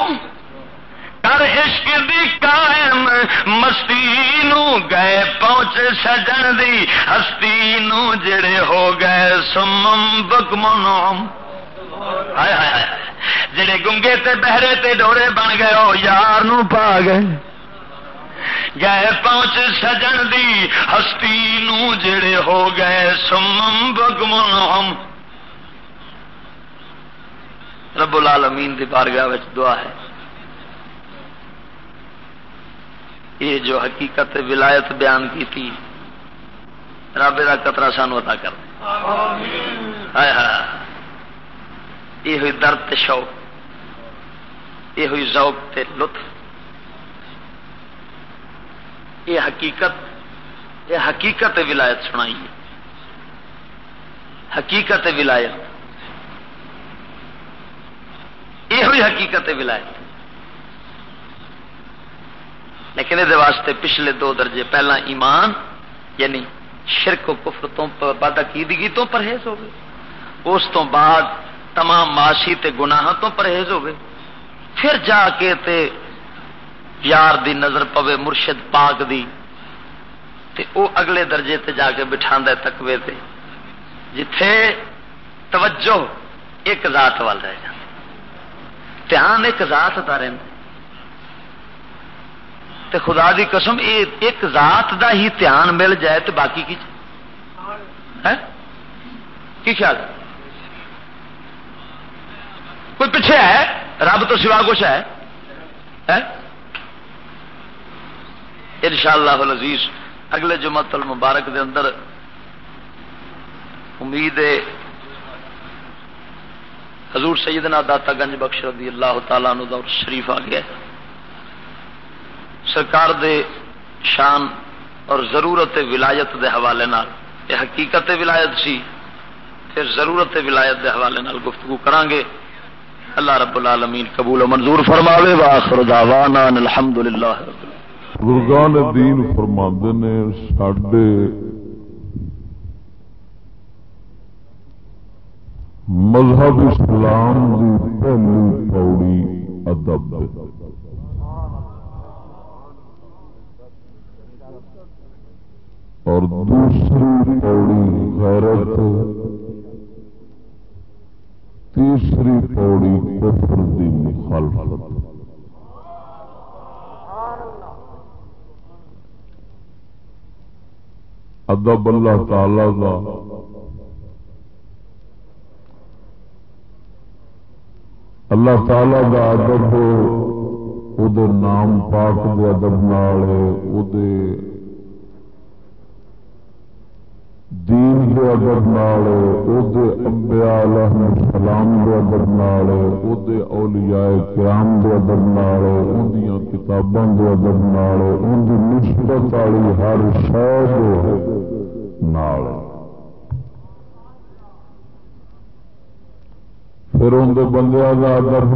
کر عشق دی قائم مستی نو، گئے پہنچ سجن دی ہستی نو، جڑے ہو گئے سمم بکمنوم جڑے گنگے تے بہرے تے ڈورے بن گئے ہو یار نو پا گئے۔ گئے پہنچ سجن دی ہستی نو جڑے ہو گئے سمم بگمن ہم۔ رب العالمین دی بارگاہ وچ دعا ہے۔ یہ جو حقیقت ولایت بیان کی تھی رب کا قطرہ سانو عطا کر۔ یہ ہوئی درد شوق، یہ ہوئی ذوق تے لطف۔ یہ حقیقت یہ حقیقت ولایت سنائی حقیقت ولایت۔ یہ ہوئی حقیقت ولایت۔ لیکن یہ واسطے پچھلے دو درجے پہلا ایمان یعنی شرک و کفر تو بد عقیدگی تو پرہیز ہو گئے۔ اس تو بعد تمام معاشی تے گناہ تو پرہیز ہو گئے۔ پھر جا کے تے یار دی نظر پوے مرشد پاک دی، تے او اگلے درجے تے جا کے بٹھا تکوے تے۔ جتھے توجہ ایک ذات وال رہ جائے دھیان ایک ذات دا رہتا تے خدا دی قسم ایک ذات دا ہی دھیان مل جائے تو باقی کی کی خیال؟ کوئی پیچھے ہے؟ رب تو سوا کچھ ہے؟ ان شاء اللہ عزیز اگلے جمعت المبارک دے اندر امید ہے حضور سیدنا داتا گنج بخش رضی اللہ تعالیٰ عنہ دور شریف آ گیا سرکار دے شان اور ضرورت ولایت دے حوالے نال، یہ حقیقت ولایت سی، پھر ضرورت ولایت دے حوالے نال گفتگو کران گے اللہ رب العالمین قبول و منظور فرماوے واخر دعوانا الحمدللہ رب العالمین۔ بزرگان دین فرما نے سڈے مذہب اسلام کی پہلی پوڑی ادب اور دوسری پوڑی غیرت تیسری پوڑی کفر دی مخالفت ادب اللہ تعالی کا اللہ تعالی کا ادب وہ نام پاک دے ادب نال دین دے ادب نال دے امبیا سلام دے ادب نال دے اولیاء کرام دے ادب نال اندیاں کتاباں دے ادب نال ان نسبت والی ہر شے نال۔ پھر اندر بندیا کا ادب،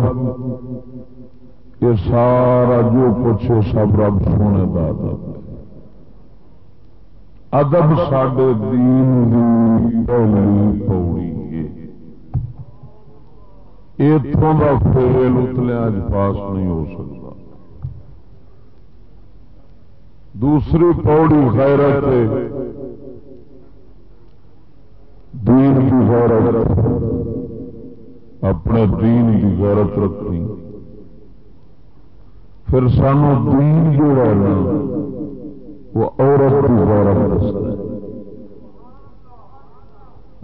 یہ سارا جو کچھ سب رب سونے کا ادب۔ ادب سڈے دین دی پہلی پوڑی اتوں کا فیل اتلیا پاس نہیں ہو سکتا۔ دوسری پوڑی غیرت دین کی غیرت۔ اپنے دین کی غیرت رکھنی۔ پھر سانو دین جو ہے نا وہ عورت کی غیرت دستا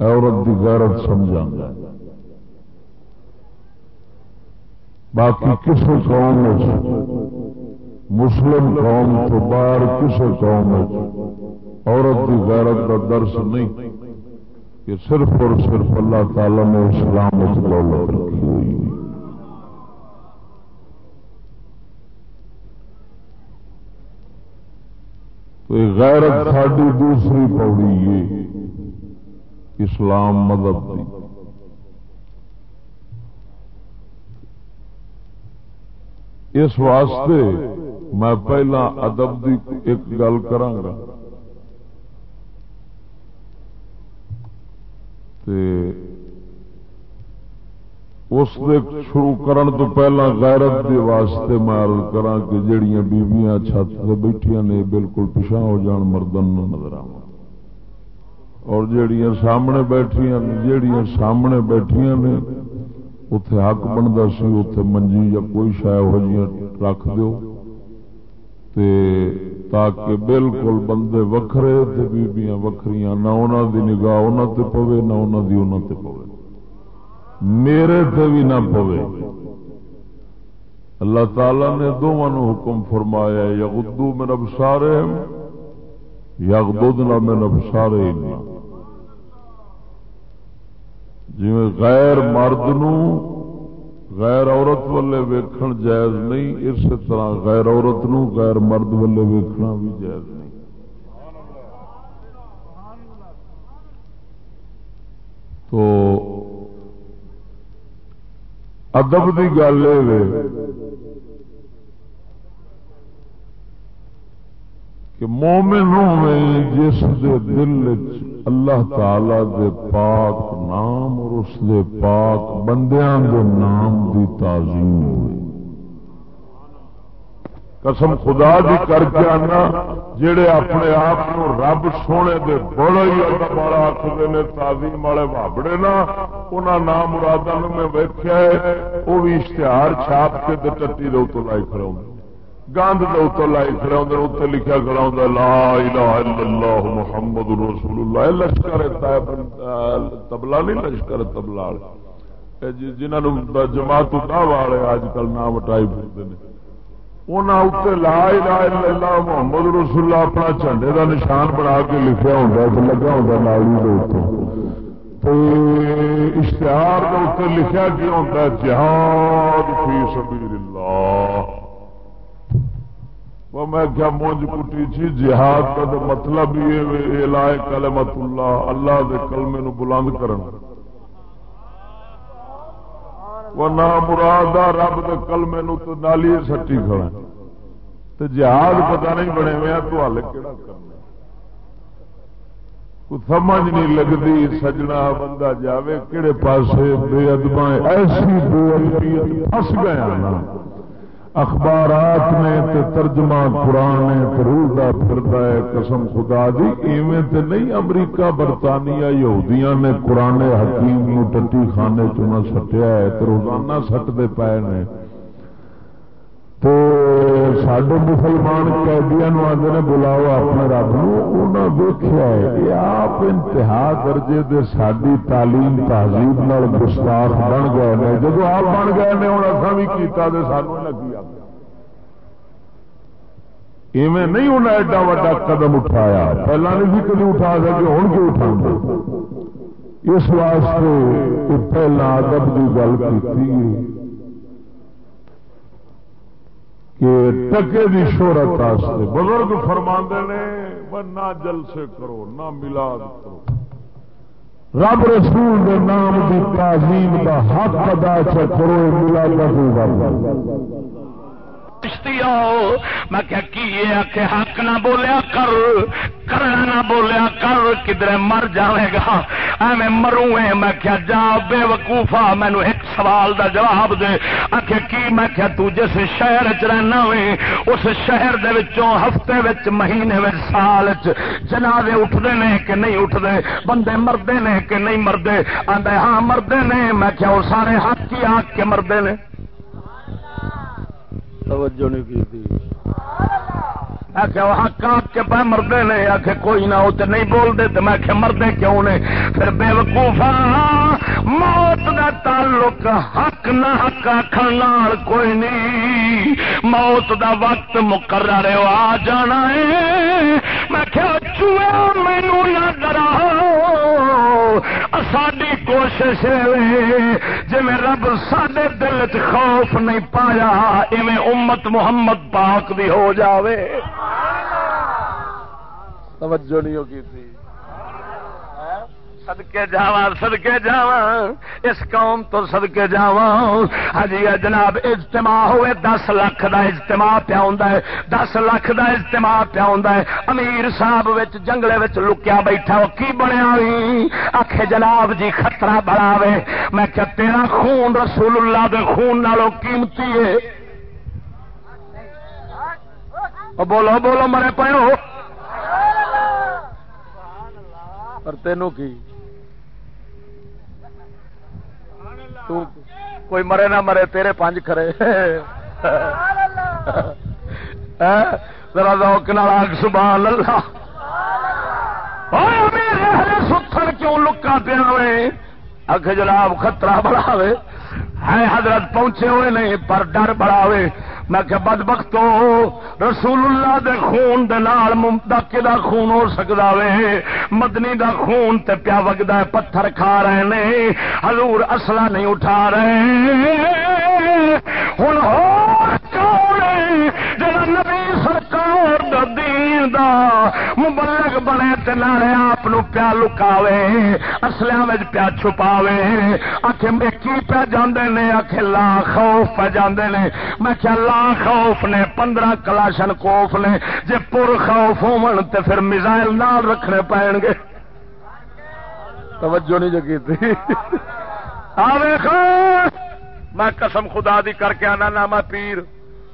عورت کی غیرت سمجھا باقی کسی قوم مسلم قوم تو باہر کسی قوم عورت کی غیرت کا درس نہیں کہ صرف اور صرف اللہ تعالی نے اسلام دولت رکھی ہوئی۔ تو غیرت ساری دوسری پوڑی ہے، اسلام مذہب کی اس واسطے میں پہلا ادب کی ایک گل کرا اس شروع کرن تو پہلا غیرت دے واسطے میں عرض کرا کہ جڑیاں بیبیاں چھت سے بیٹھیاں نے بالکل پچھا ہو جان مردن نظر آ اور جڑیاں سامنے بیٹھیاں، جڑیاں سامنے بیٹھیاں نے اتے حق بنتا سی اتے منجی یا کوئی شاید ہو جی رکھ دو تے تاکہ بالکل بندے وکھرے تے بیبیاں وکھریاں، نہ انہوں دی نگاہ انہوں تے پوے، نہ انہوں دی انہوں تے پوے۔ میرے تے بھی نہ پوے۔ اللہ تعالی نے دونوں حکم فرمایا، یغدو من ابصارہم یغددنا من ابصارہم جی غیر مرد نو غیر عورت والے ویکھن جائز نہیں اس طرح غیر عورت نو غیر مرد والے ویکھنا بھی جائز نہیں۔ تو ادب کی گل کہ مومن ہوئے جس دے دل اللہ تعالی دے پاک نام اور اس دے پاک بندیاں دے نام دی تعظیم ہوئی قسم خدا دی کر کے آنا جڑے اپنے آپ رب سونے دے بڑا ہی ادب والا آخر نے، تعظیم والے بابڑے نا انہوں نام مرادہ میں ویکیا ہے وہ بھی اشتہار چھاپ کے ٹٹی دے اتو لائی کھڑا گند دے اتو لائی کھڑا اتنے لکھا کھڑا لا الہ الا اللہ محمد رسول اللہ۔ لشکر تبلا نہیں، لشکر تبلا جی، جنہوں جماعت والے اج کل نام ہٹائی پھرتے ہیں اتنے لا لا اللہ محمد رسول اللہ اپنا جھنڈے کا نشان بنا کے لکھا ہوں لگا ہوں نالی اشتہار کے اتنے لکھا کی ہوتا جہاد فی سبیل اللہ میں کیا مونج کٹی چی جہاد کا مطلب یہ لائے کلمت اللہ اللہ کے کلمے نو بلند کرنا وہ نہ مراد رب کے کلمے تو نالی سٹی کھڑا تو جہاز پتا نہیں بنے ہوئے تو ہل کہڑا کرنا سمجھ نہیں لگتی سجنا بندہ جاوے کہڑے پاسے بے ادب ایسی بے ادبی فس گیا نا اخبارات نے تے ترجمہ قرآن نے پھرتا ہے، قسم خدا دی ایویں تے نہیں، امریکہ، برطانیہ، یہودیاں نے قرآن حکیم نو ٹٹی خانے چنا سٹیا ہے، تے روزانہ سٹتے پے نے۔ تو سڈے مسلمان قیدیا آدھے نے بلاؤ اپنے رب نو دیکھا ہے یہ آپ انتہا درجے دے ساری تعلیم تہذیب گستاخ بن گئے جب آپ بن گئے ہوں اصا بھی کیا سانو لگی ایویں نہیں انہیں ایڈا وا قدم اٹھایا۔ پہلا نہیں سی کبھی اٹھا سکے ہوں کیوں اٹھا اس واسطے پہلا ادب کی گل کی کہ ٹکے دی شہرت واسطے۔ بزرگ فرما نے نہ جلسے کرو، نہ ملاد کرو۔ رب رسول دے نام کی تعظیم کا حق ادا کرو ملاد چشتی آؤ، میں کیا کی آخ حق نہ بولیا کر؟ کرنا نہ بولیا کر کدھر مر جائے گا۔ ایویں مروں میں کیا جا بے وقوفا مینو ایک سوال دا جواب دے۔ آخ کی؟ میں کیا تو جس شہر چ رہنا وے، اس شہر دے وچوں ہفتے وچ، مہینے وچ، سال چ جنازے اٹھتے نے کہ نہیں اٹھتے بندے مردے نے کہ نہیں مردے؟ آدھے ہاں مردے نے۔ میں کیا وہ سارے حق ہی آ کے مردے نے۔ توجہ نہیں کی تھی کے پہ مردے نے آخ کوئی نہ تو نہیں بولتے تو میں مردے کیوں نے؟ پھر بے وقوفا موت کا تعلق، حق نہ حق آخر کوئی نہیں۔ موت دا وقت مقرر آ جانا ہے۔ میں کیا چویا مینو نہ ڈرا ساری کوشش جی رب سڈے دل چ خوف نہیں پایا، ایویں امت محمد پاک بھی ہو جاوے۔ توجہ نہیں ہوگی تھی۔ سدکے جا سدکے جا اس قوم تو سدکے جا ہجی جناب، اجتماع ہوئے، دس لاکھ دا اجتماع پیا ہوں دس لاکھ دا اجتماع پیا ہوں امیر صاحب جنگلے لکیا بیٹھا وہ کی بنیا آخ جناب جی خطرہ بڑا وے۔ میں کیا تیرا خون رسول اللہ دے خون نالوں قیمتی ہے۔ بولو بولو، مرے پیو پر تینوں کی؟ کوئی مرے نہ مرے تیرے پانچ کھڑے۔ ذرا ذوق آگ سبحان اللہ۔ ستر کیوں لکا پیا اک جناب خطرہ بڑا ہے حضرت پہنچے ہوئے نہیں پر ڈر بڑا ہوئے میں کہ بد بخت رسول اللہ دے خون دے نال دا خون ہو سکتا وے؟ مدنی دا خون تے پیا وگدا ہے، پتھر کھا رہے نے، حضور اصلہ نہیں اٹھا رہے۔ ہوں ہو جڑا نبی سرکار دا دا مبلغ بنے تے نالے آپ پیا لکاوے اصلیاں وچ پیا چھپاوے آکھے میں کی پیا جاندے نے آکھے لا خوف پہ جاندے نے میں کیا لا خوف نے پندرہ کلاشن کوف نے جے پر خوف ہون تے پھر میزائل نال رکھنے پین گے توجہ نہیں جگی تھی آوے میں قسم خدا دی کر کے آنا نہ میں پیر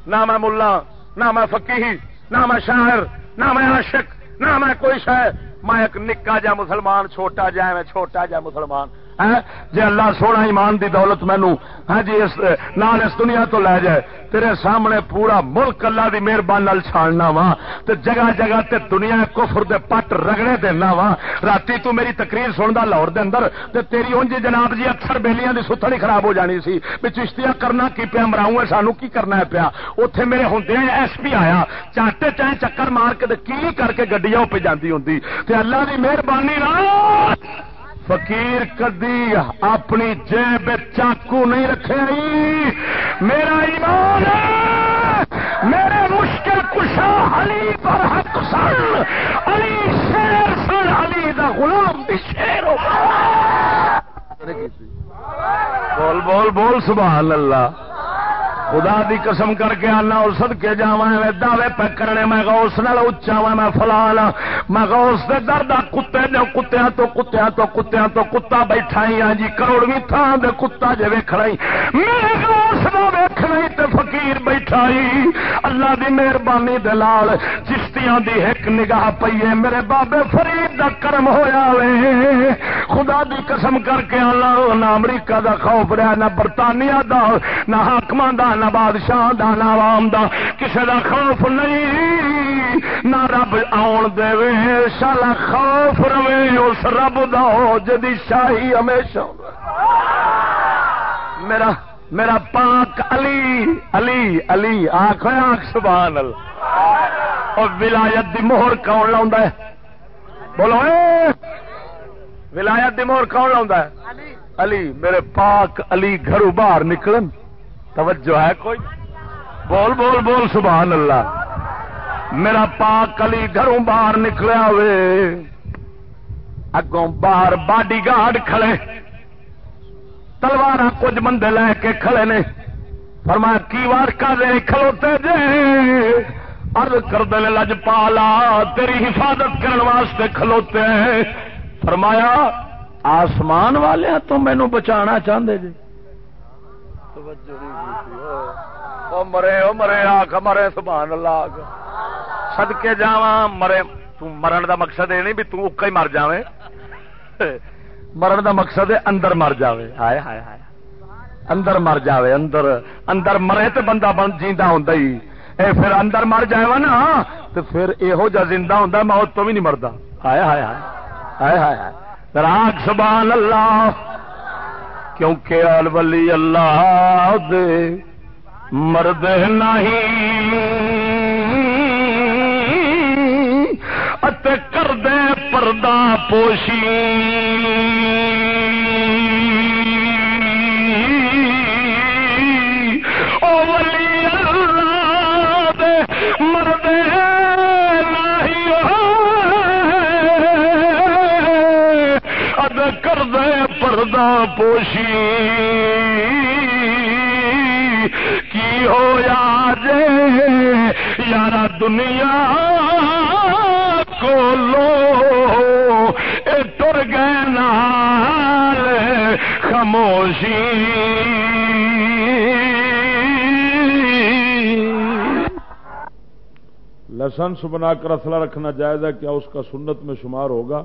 نہ میں ملا نہ میں فقیح نہ میں شاعر نہ میں عاشق، نہ میں کوئی شاعر۔ میں ایک نکا جا مسلمان، چھوٹا جا میں چھوٹا جا مسلمان۔ جی اللہ سونا ایمان دی دولت مینو ہاں جی اس نال اس دنیا تو لے جائے، تیرے سامنے پورا ملک اللہ دی مہربانی چھاڑنا وا، تے جگہ جگہ تے دنیا کفر دے پٹ رگڑے دینا وا۔ راتی تو میری تقریر سندا لاہور دے اندر، تے تیری اونج جناب جی اکثر بیلیاں دی ستھڑی خراب ہو جانی سی۔ بھی چشتیاں کرنا کی پیا، مراؤں سانو کی کرنا ہے پیا؟ اوتھے میرے ہوندے ایس پی آیا، چاٹے چاہے چکر مار کے تے کی کر کے گڈیاں پہ جاندی ہوندی۔ تے اللہ دی مہربانی نال فقیر کدی اپنی جیب چاقو نہیں رکھے میرا ایمان میرے مشکل کشا علی پر حق سن۔ علی شیر سن۔ علی دا غلام بھی شیر ہو۔ بول بول بول، سبحان اللہ۔ خدا دی قسم کر کے آنا اور سد کے جا دعوے پہ کرنے، میں گوس نال اچا وا میں فلان میں گوس دے درد کتے دے کتیا تو کتیا تو کتیا تو کتا بیٹھا ہی ہاں جی کروڑویں تھان دے کتا جے ویکھنا ہی میرے گوس نہ ویکھنا ہی تے فقیر بیٹھا ہی۔ اللہ دی مہربانی دے لال چشتیاں دی ایک نگاہ پئیے میرے بابے فرید دا کرم ہویا وے۔ خدا دی قسم کر کے آنا نہ امریکہ دا خوف رہا، نہ برطانیہ دا، نہ حاکمان دا نہ بادشاہ دا، نہ عوام دا. کسے دا خوف نہیں، نہ رب آن دے شالا خوف روے اس رب دا ہو جدی شاہی ہمیشہ میرا میرا پاک علی علی علی آخ آخ سبحان اللہ۔ اور ولایت دی مہر کون لا بولو ولایت دی مہر کون لا علی، میرے پاک علی گھروں باہر نکلن۔ توجہ ہے کوئی؟ بول بول بول، سبحان اللہ۔ میرا پاک علی گھروں باہر نکلیا ہوئے اگوں باہر باڈی گارڈ کھڑے۔ تلوار کچھ بندے لے کے کھڑے نے۔ فرمایا، کی وار کا دے کھلوتے جے۔ ارد کر دے لج پالا تیری حفاظت کرنے واسطے کھلوتے۔ ہیں فرمایا، آسمان والے تو مینو بچانا چاہتے جی او مرے او مرے، آخ، مرے، سبحان اللہ۔ آخ سدکے جا مرے مرن دا مقصد یہ نہیں بھی تک ہی مر جائے مرن دا مقصد ہے اندر مر جائے ہائے ہائے ہائے۔ اندر مر جائے اندر اندر مرے تو بندہ بن جیتا ہوں اے پھر اندر مر جائے نا تو پھر یہو جا زندہ ہوں موت تو بھی نہیں مردا۔ ہائے ہائے ہائے۔ ہائے ہائے ہائے۔ راگ، سبحان اللہ۔ کیونکہ الولی اللہ دے مرد نہیں۔ کر دے پردہ پوشی۔ کر دے پردہ پوشی۔ کی ہو یا جے یارا دنیا کو لو تر گئے نال خاموشی۔ لائسنس بنا کر اصلہ رکھنا جائز ہے کیا اس کا سنت میں شمار ہوگا؟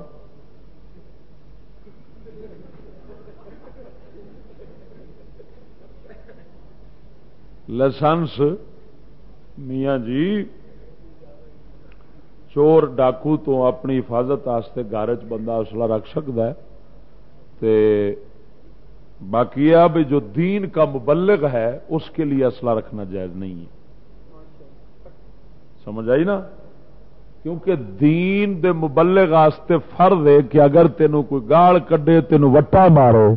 لائسنس میاں جی چور ڈاکو تو اپنی حفاظت آستے گھر چ بندہ اسلہ رکھ سکتا ہے۔ تے باقی یہ بھی جو دین کا مبلغ ہے، اس کے لیے اسلحہ رکھنا جائز نہیں ہے۔ سمجھ آئی نا؟ کیونکہ دین دے مبلغ آستے فرد ہے کہ اگر تینوں کوئی گال کڈے، تینوں وٹا مارو۔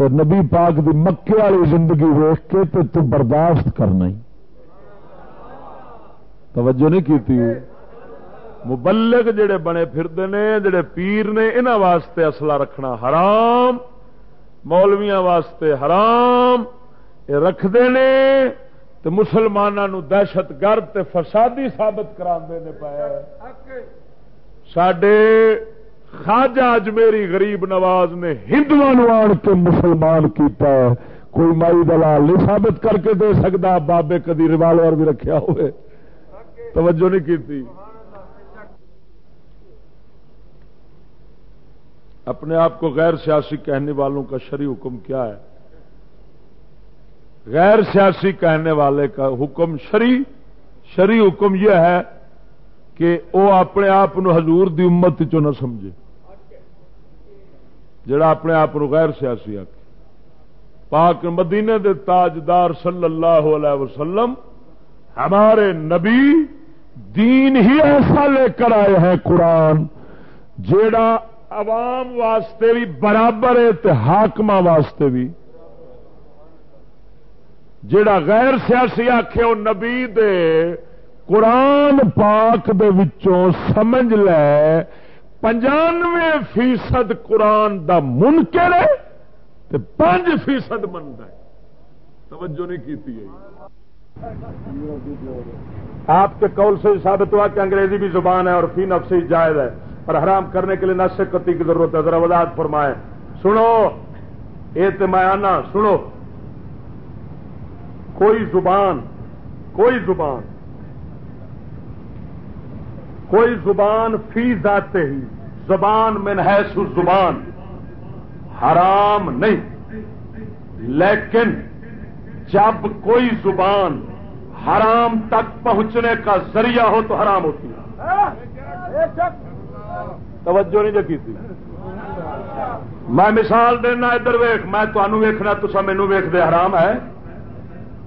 تو نبی پاک دی مکے والی زندگی ویخ کے تو تو برداشت کرنا ہی۔ توجہ نہیں کی مبلغ جڑے بنے پھرتے نے جڑے پیر نے انہوں واسطے اصلہ رکھنا حرام مولویا واسطے حرام یہ رکھتے ہیں تو مسلمانوں دہشت گرد فسادی سابت کرا پائے۔ سڈے خاجا اجمیری غریب نواز نے ہندو آن کے مسلمان کیتا ہے۔ کوئی مائی دلال نہیں ثابت کر کے دے سکتا بابے کدی ریوالور بھی رکھیا ہوئے۔ توجہ نہیں کی اپنے آپ کو غیر سیاسی کہنے والوں کا شری حکم کیا ہے؟ غیر سیاسی کہنے والے کا حکم شری شری حکم یہ ہے کہ وہ اپنے آپ حضور دی امت چ نہ سمجھے۔ جڑا اپنے آپ غیر سیاسی آ پاک مدینے دے تاجدار صلی اللہ علیہ وسلم ہمارے نبی دین ہی ایسا لے کر آئے ہیں قرآن، جیڑا عوام واسطے بھی برابر ہے واسطے بھی۔ جڑا غیر سیاسی آخے وہ نبی دے قرآن پاک دے وچوں سمجھ لے، پنجانوے فیصد قرآن دا منکر ہے پانچ فیصد منتا ہے۔ توجہ نہیں کی آپ کے قول سے ثابت ہوا کہ انگریزی بھی زبان ہے اور فی نفسی جائز ہے اور حرام کرنے کے لیے نشکتی کی ضرورت ہے۔ ذرا وضاحت فرمائے سنو۔ یہ سنو۔ کوئی زبان کوئی زبان کوئی زبان فی ذاتے ہی، زبان میں سو زبان حرام نہیں۔ لیکن جب کوئی زبان حرام تک پہنچنے کا ذریعہ ہو تو حرام ہوتی ہے۔ توجہ نہیں جگی تھی۔ میں مثال دینا ادھر ویخ میں تمہوں ویخنا تو مینو ویخ دے حرام ہے۔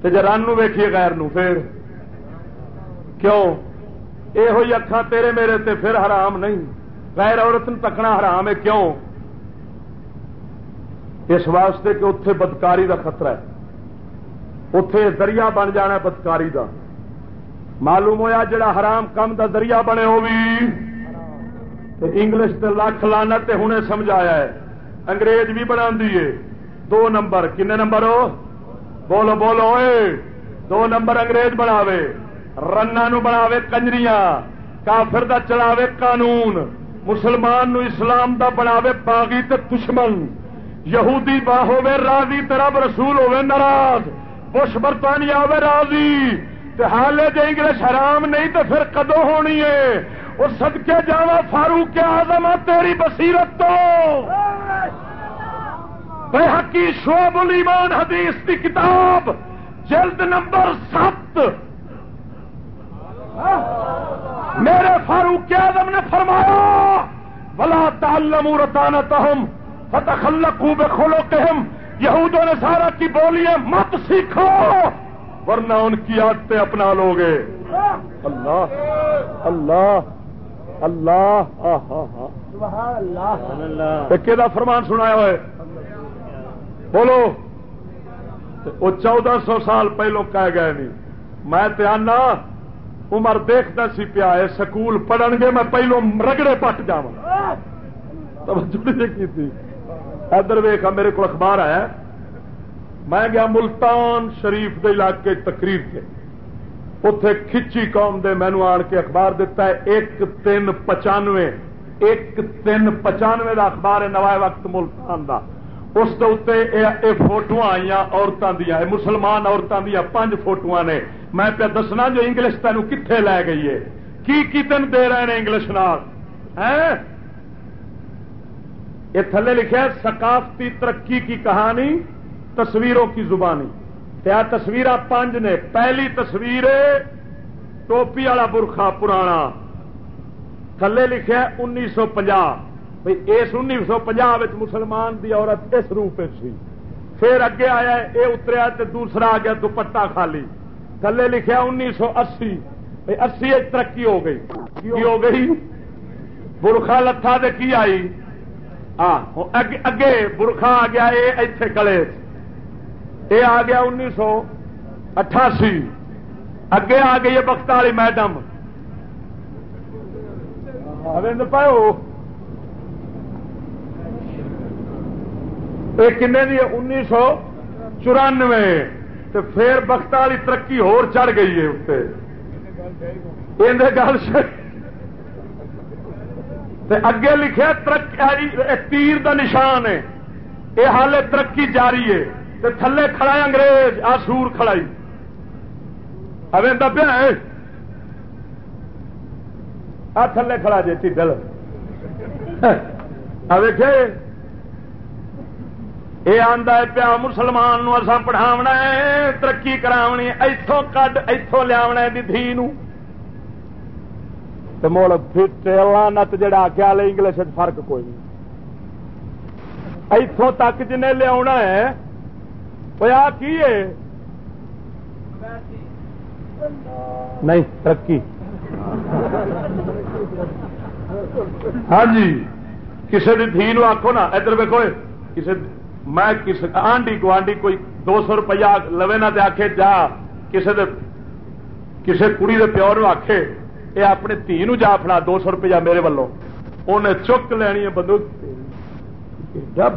تو جی رن ویکھیے غیر نو پھر۔ کیوں؟ یہ ہوئی اکھان تیرے میرے تے پھر حرام نہیں۔ غیر عورت تکنا حرام ہے، کیوں؟ اس واسطے کہ اتے بدکاری دا خطرہ ہے۔ اتے دریا بن جانا بدکاری دا۔ معلوم ہوا جڑا حرام کم دا دریا بنے ہو انگلش تے لکھ لانا تے ہنے سمجھایا ہے۔ انگریز بھی بنا دیے دو نمبر، کنے نمبر ہو؟ بولو بولو اے دو نمبر انگریز بناوے۔ رنا نو بناوے کنجریاں، کافر دا چلاوے قانون، مسلمان نو اسلام دا بناوے باغی تے دشمن۔ یہودی با ہوے راضی رب رسول ہوے ناراض۔ بش برطانیہ ہوے راضی۔ تے حالے جے انگلش حرام نہیں تو پھر کدو ہونی ہے؟ اور صدقے جاوا فاروق آزم تیری بصیرت تو۔ بے حقی شعب الایمان حدیث کی کتاب، جلد نمبر سات۔ میرے فاروق اعظم نے فرمایا بلا تعلم رتانا تہم فتح خلقو بے کھولو کہم یہودوں نے سارا کی بولیے مت سیکھو ورنہ ان کی عادتیں اپنا لو گے۔ اللہ اللہ اللہ اللہ۔ فرمان سنایا ہوئے۔ بولو وہ چودہ سو سال پہلو کہہ گئے نہیں۔ میں تنا عمر دیکھتا سی پیا ہے سکول پڑھن گے، میں پہلو رگڑے پٹ جا جی ادھر ویخا میرے کو اخبار ہے میں گیا ملتان شریف کے علاقے تقریر کے۔ اتے کھچی قوم دے مینو آن کے اخبار دیتا ہے، ایک تین پچانوے، ایک تین پچانوے دا اخبار ہے نوائے وقت ملتان دا۔ اس فوٹو آئی عورتوں دیا مسلمان عورتوں دیا پانچ فوٹو نے۔ میں پہ دسنا جو انگلش تین کتنے لے گئی ہے؟ کی کی تین دے رہے ہیں انگلش نال؟ یہ تھلے لکھا ثقافتی ترقی کی کہانی، تصویروں کی زبانی۔ کیا تصویر پانچ نے، پہلی تصویر ٹوپی والا برخا پرانا۔ تھلے لکھا انیس سو پنجا۔ بھائی اس انیس سو پنجا مسلمان دی عورت اس روپ سی۔ پھر اگے آیا یہ اتریا تو دوسرا آ گیا دوپٹا خالی۔ تھلے لکھا انیس سو اسی اسی ترقی ہو گئی کی ہو گئی برخا لتھا دے کی آئی اگے برخا آ گیا یہ ایتھے کلے یہ آ گیا انیس سو اٹھاسی اگے آ گئی بخت والی میڈم پاؤ یہ کن انیس سو چورانوے تو پھر بخت والی ترقی ہور چڑھ گئی ہے اتنے گل اگے لکھے جی، تیر دا نشان ہے۔ یہ حال ترقی جاری ہے۔ تھلے کھڑا انگریز، آ سور کھڑائی۔ اویں دبیا ہے۔ آ تھلے کھڑا جی ٹھل ویکھے یہ آدھا پیا مسلمان اصا پڑھاونا ترقی کرانی اتوں کڈ اتوں لیا دھی مڑ نت جڑا آگے والے انگلش فرق کوئی نہیں اتوں تک جن لیا ہے وہ کی ہے نہیں ترقی ہاں جی کسی دھی آخو نا ادھر ویکو کسی میں آنڈی گوانڈی کوئی دو سو روپیہ لوے نہ آخے جا کسی کسی کڑی دے پیو نو آخے یہ اپنے دھی نو جا فڑا دو سو روپیہ میرے والوں انہیں چک لینی ہے بندو۔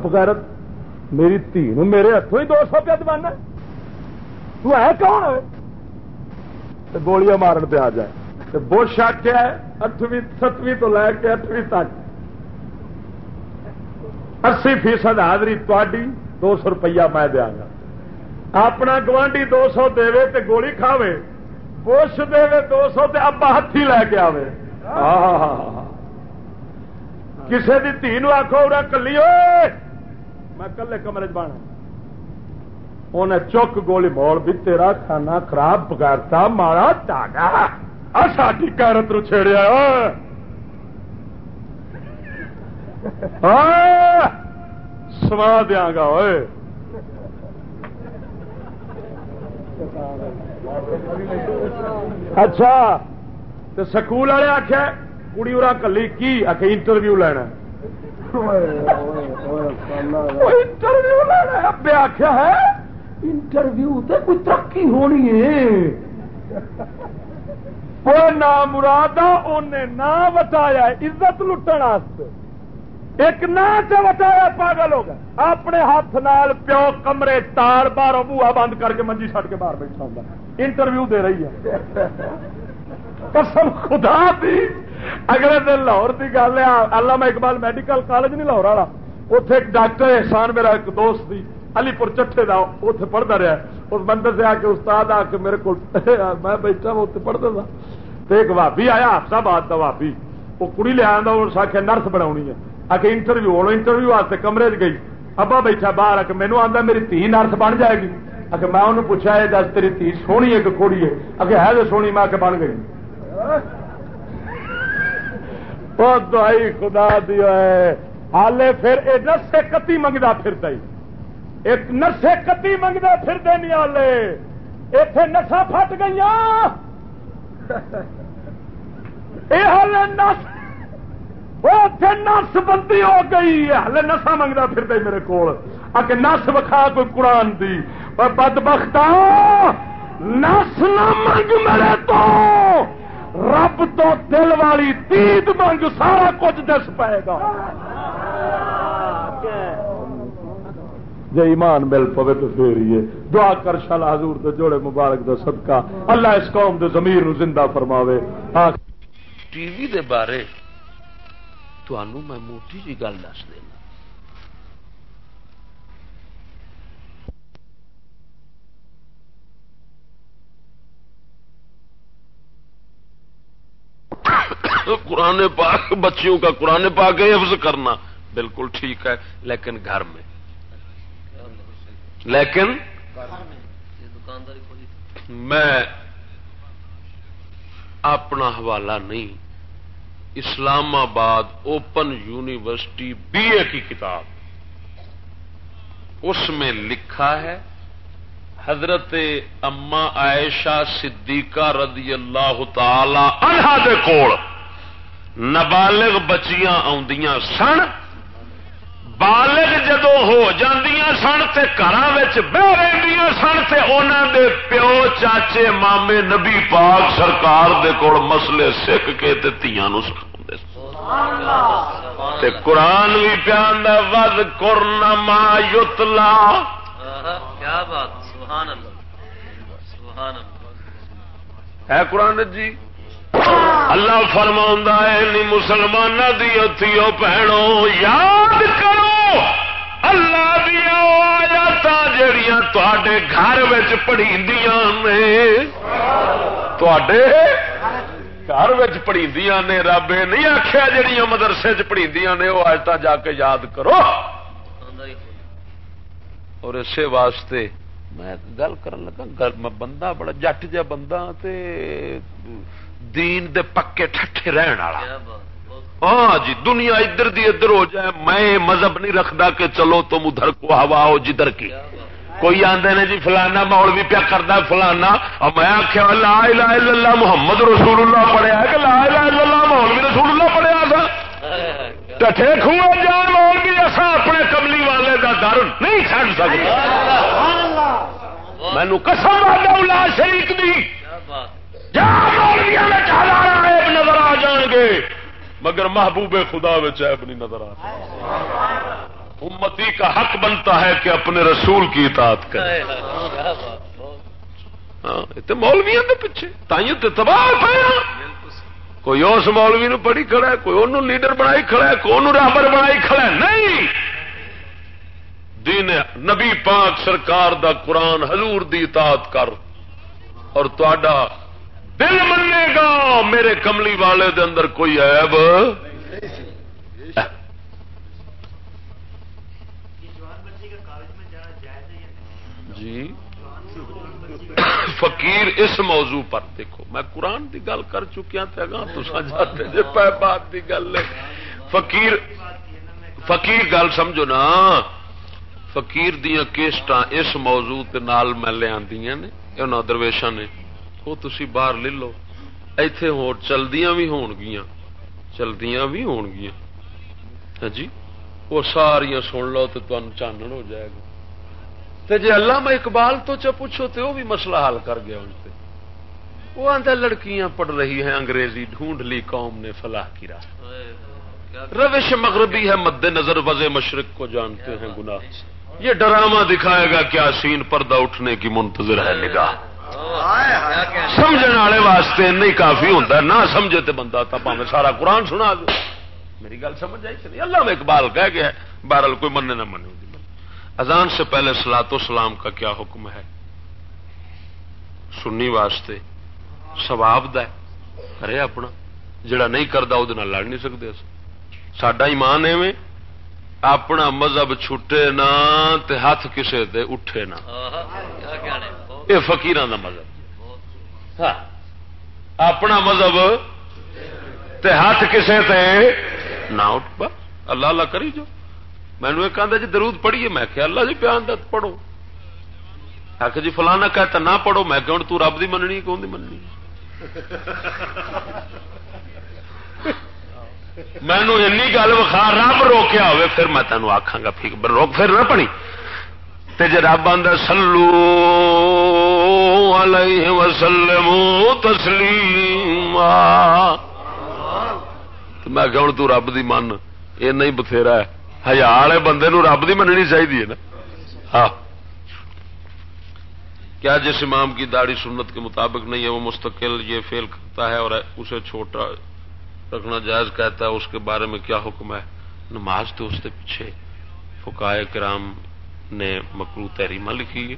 بغیرت، میری دھی نو میرے ہاتھوں ہی دو سو روپیہ دوانا تو ہے کون گولیاں مارن پہ آ جائے بش آخیا اٹھویں، ستویں تو لے کے اٹھویں تک۔ اسی فیصد حاضری تاری دو سو روپیہ میں دیا گا۔ اپنا گوانڈی دو سو دے تے گولی کھاوے، پوش دے دو سو تے ابا ہاتھی لے کے آوے۔ کسی کی دھی آخو اڑا کلی میں کلے کمرے چاہنا انہیں چک گولی مول بھی، تیرا کھانا خراب بگارتا مارا ٹاگا ساری کیرت رو چھیڑیا ہاں، سوا دیا گا اچھا تو سکول والے آخیا کڑی ارا کلی کی؟ آخ انٹرویو لینا۔ انٹرویو لینا ابے آخیا ہے۔ انٹرویو تو کوئی ترقی ہونی ہے۔ وہ نہ مرادہ انہیں نہ بتایا عزت لٹن ایک نہ وٹایا پاگل ہو گیا اپنے ہاتھ نال پیو کمرے تار باہر بوا بند کر کے منجی چھٹ کے باہر بیٹھا ہوں انٹرویو دے رہی ہے۔ قسم خدا دی۔ اگلے دن لاہور کی گل ہے، علامہ اقبال میڈیکل کالج نہیں لاہور والا۔ اتے ایک ڈاکٹر احسان میرا ایک دوست سی علی پور چٹے کا اتنے پڑھتا رہا اس بندر سے آ کے استاد آ کے میرے کو میں بیٹھا اتنے پڑھتا تھا تو ایک بھابی آیا ہفتہ بعد کا بھابی وہ کڑی لیا اس آخیا نرس بنا ہے۔ آ کے انٹرویو ہوں انٹرویو واسطے کمرے چ گئی۔ ابا بیٹھا باہر آ کے مینو آتا میری تھی نرس بن جائے گی۔ آ کے میں انہوں پوچھا یہ دس، تیری تھی سونی ہے کہ کھوڑی ہے۔ آ کے ہے تو سونی، میں آ کے بن گئی۔ دوائی خدا دی ہالے پھر یہ نرسے کتی منگتا پھرتا ہی۔ ایک نرسے کتی منگتا پھرتے نہیں ہالے اتے نسا پٹ گئی یہ ہالے نس نس بندی ہو گئی ہلے نسا منگتا پھر پھرتا میرے کو نس وکھا کوئی قرآن دی۔ بد بختا نس نہ منگ میرے تو۔ رب تو دل والی تیت منگ، سارا کچھ دس پائے گا۔ جی ایمان مل پوے تو پھر ہی دعا کر شالا حضور دے جوڑے مبارک دا صدقہ۔ اللہ اس قوم دے ضمیر نو زندہ فرماوے۔ ٹی وی دے بارے تنوع میں موٹی جی گل دس دینا قرآن پاک بچیوں کا قرآن پاک حفظ کرنا بالکل ٹھیک ہے لیکن گھر میں لیکن میں اپنا حوالہ نہیں اسلام آباد اوپن یونیورسٹی بی اے کی کتاب اس میں لکھا ہے، حضرت اما عائشہ صدیقہ رضی اللہ تعالی عنہ دے کول نبالغ بچیاں آدیاں سن، بالغ جدو ہو جاندیاں سن تے گھر بہ رہی سن تے انہوں دے پیو، چاچے، مامے، نبی پاک سرکار دے کول مسلے سکھ کے تیاں نو سکھا قرآن بھی پیان ود کرنا ما یتلا کیا بات سبحان اللہ سبحان اللہ۔ ہے قرآن جی اللہ فرما ہے مسلمان دی اتیو پہنو یاد کرو اللہ دیا آیات جڑیاں تے گھر پڑھی نے تے گھر پڑھی نے رب نہیں آخیا جہیا مدرسے چڑھی نے وہ آج جا کے یاد کرو۔ اور اسی واسطے میں گل کر لگا میں بندہ بڑا جٹ جا بندہ تے دین دے پکے ٹھٹے رہن والا۔ ہاں جی دنیا ادھر دی ادھر ہو جائے میں مذہب نہیں رکھتا کہ چلو تم ادھر کو ہوا ہو جدھر کی۔ کوئی آدھے نے جی فلانا مول بھی پیا کرتا فلانا۔ اور میں آخیا لا الہ الا اللہ، محمد رسول اللہ پڑھیا کہ لا الہ الا اللہ مول بھی رسول اللہ پڑھیا تھا۔ ٹھے کھوا جان مول بھی اصا اپنے کملی والے کا در نہیں چڑ سکتے مینو کسم لا شریک دی۔ نظر آ جان گے، مگر محبوب خدا عیب نہیں نظر آ امتی کا حق بنتا ہے کہ اپنے رسول کی اطاعت کرے۔ ہاں مولویا کے پیچھے۔ تائیوں تو تباہ پایا کوئی اس مولوی نو پڑھی کھڑا ہے کوئی انہوں لیڈر بنائی کھڑا ہے کوئی رابر بنائی کھڑا ہے۔ نہیں! دین نبی پاک سرکار دا قرآن حضور دی اطاعت کر۔ اور تا دل منے گا میرے کملی والے دے اندر کوئی عیب۔ جی۔ فقیر اس موضوع پر، دیکھو، میں قرآن دی گل کر چکیا تھا گا تو جاتے جی پہ بات دی گل فقیر فقیر گل سمجھو نا، فقیر دیا کیسٹ اس موضوع نال میں لیا نے انہوں درویشا نے۔ وہ تھی باہر لے لو، ایتھے ہو چلدیاں بھی ہون گیاں۔ چلدیاں بھی ہون گیاں۔ ہاں جی؟ وہ ساریاں سن لو تو تمہیں چانن ہو جائے گا۔ تے جے علامہ اقبال تو چا پوچھو تے وہ بھی مسئلہ حل کر گیا ان سے وہ آدھا لڑکیاں پڑھ رہی ہیں انگریزی، ڈھونڈ لی قوم نے فلاح کی راہ۔ روش مغربی ہے مد نظر وز مشرق کو جانتے ہیں گناہ۔ یہ ڈرامہ دکھائے گا کیا سین پردہ اٹھنے کی منتظر ہے نگاہ۔ سمجھنے والے واسطے نہیں کافی ہوتا نہ سمجھے تو بندہ تھا پاوے سارا قرآن سنا دے۔ میری گل سمجھ آئی نہیں؟ اللہ میں اقبال کہہ گیا بہرحال کوئی مننے نہ منے اذان سے پہلے سلاط و سلام کا کیا حکم ہے؟ سننی واسطے سواب کرے اپنا، جڑا نہیں کرتا وہ لڑ نہیں سکتے سڈا ایمان ایویں، اپنا مذہب چھٹے نہ تے ہاتھ کسے دے اٹھے نہ۔ یہ فکیر کا مذہب۔ ہاں۔ اپنا مذہب تے ہاتھ کسے تے نہ اٹھ اللہ اللہ کری جو۔ مینو ایک آدھا جی درود پڑھیے، میں کہ اللہ جی پیان دت پڑھو۔ آخ جی فلانا کہتا، نہ پڑھو۔ میں کہ تو رب دی مننی، کون دی مننی؟ مینو این گل وخا، رب روکیا ہوئے، پھر میں تینوں آخا گا روک پھر نہ پڑی تے جے رب آدھا سلو علیہ وسلم تسلیم میں کہ تو رب دی من، یہ نہیں بتھیرا ہے۔ ہزار بندے نو رب دی مننی چاہیے نا۔ ہاں۔ کیا جس امام کی داڑھی سنت کے مطابق نہیں ہے، وہ مستقل یہ فیل کرتا ہے اور اسے چھوٹا رکھنا جائز کہتا ہے، اس کے بارے میں کیا حکم ہے؟ نماز تو اس کے پیچھے فکائے کرام نے مکرو تحریمہ لکھی ہے۔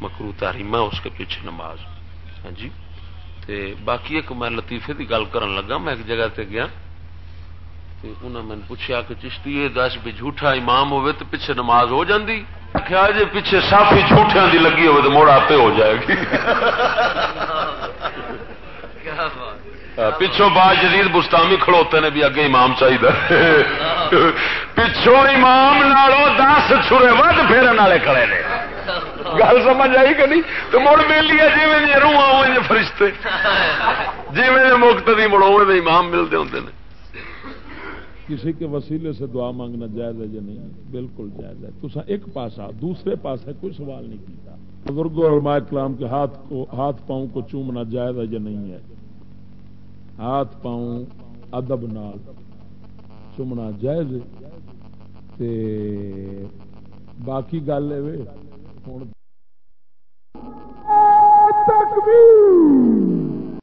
مکرو تحریمہ اس کے پیچھے نماز۔ ہاں جی۔ تے باقی ایک میں لطیفے کی گل کر لگا، میں ایک جگہ تے گیا۔ نے پوچھا کہ چشتی یہ دس بھی جھوٹا امام ہوئے تو پیچھے نماز ہو جاندی؟ کیا جی پیچھے سافی جھوٹیاں دی لگی ہوئے تو موڑ آپ ہو جائے گی۔ پچھوں بعد جدید بستامی کھڑوتے نے بھی اگے امام چاہیے پچھوں امام نالوں دس چھرے ود پھیرن والے کھڑے نے۔ گل سمجھ آئی کہ نہیں؟ تو مڑ میلی ہے جی روح آؤ فرشتے۔ جی میں مکت دی مڑ امام ملتے ہوں نے۔ کسی کے وسیلے سے دعا مانگنا جائز ہے یا نہیں بالکل جائز ہے۔ تو ایک پاسا دوسرے پاس ہے، کوئی سوال نہیں کیتا۔ بزرگوں علماء کلام کے ہاتھ کو ہاتھ پاؤں کو چومنا جائز ہے یا نہیں ہے؟ ہاتھ پاؤں، ادب نال چومنا جائز تے باقی گل ہے تکبیر!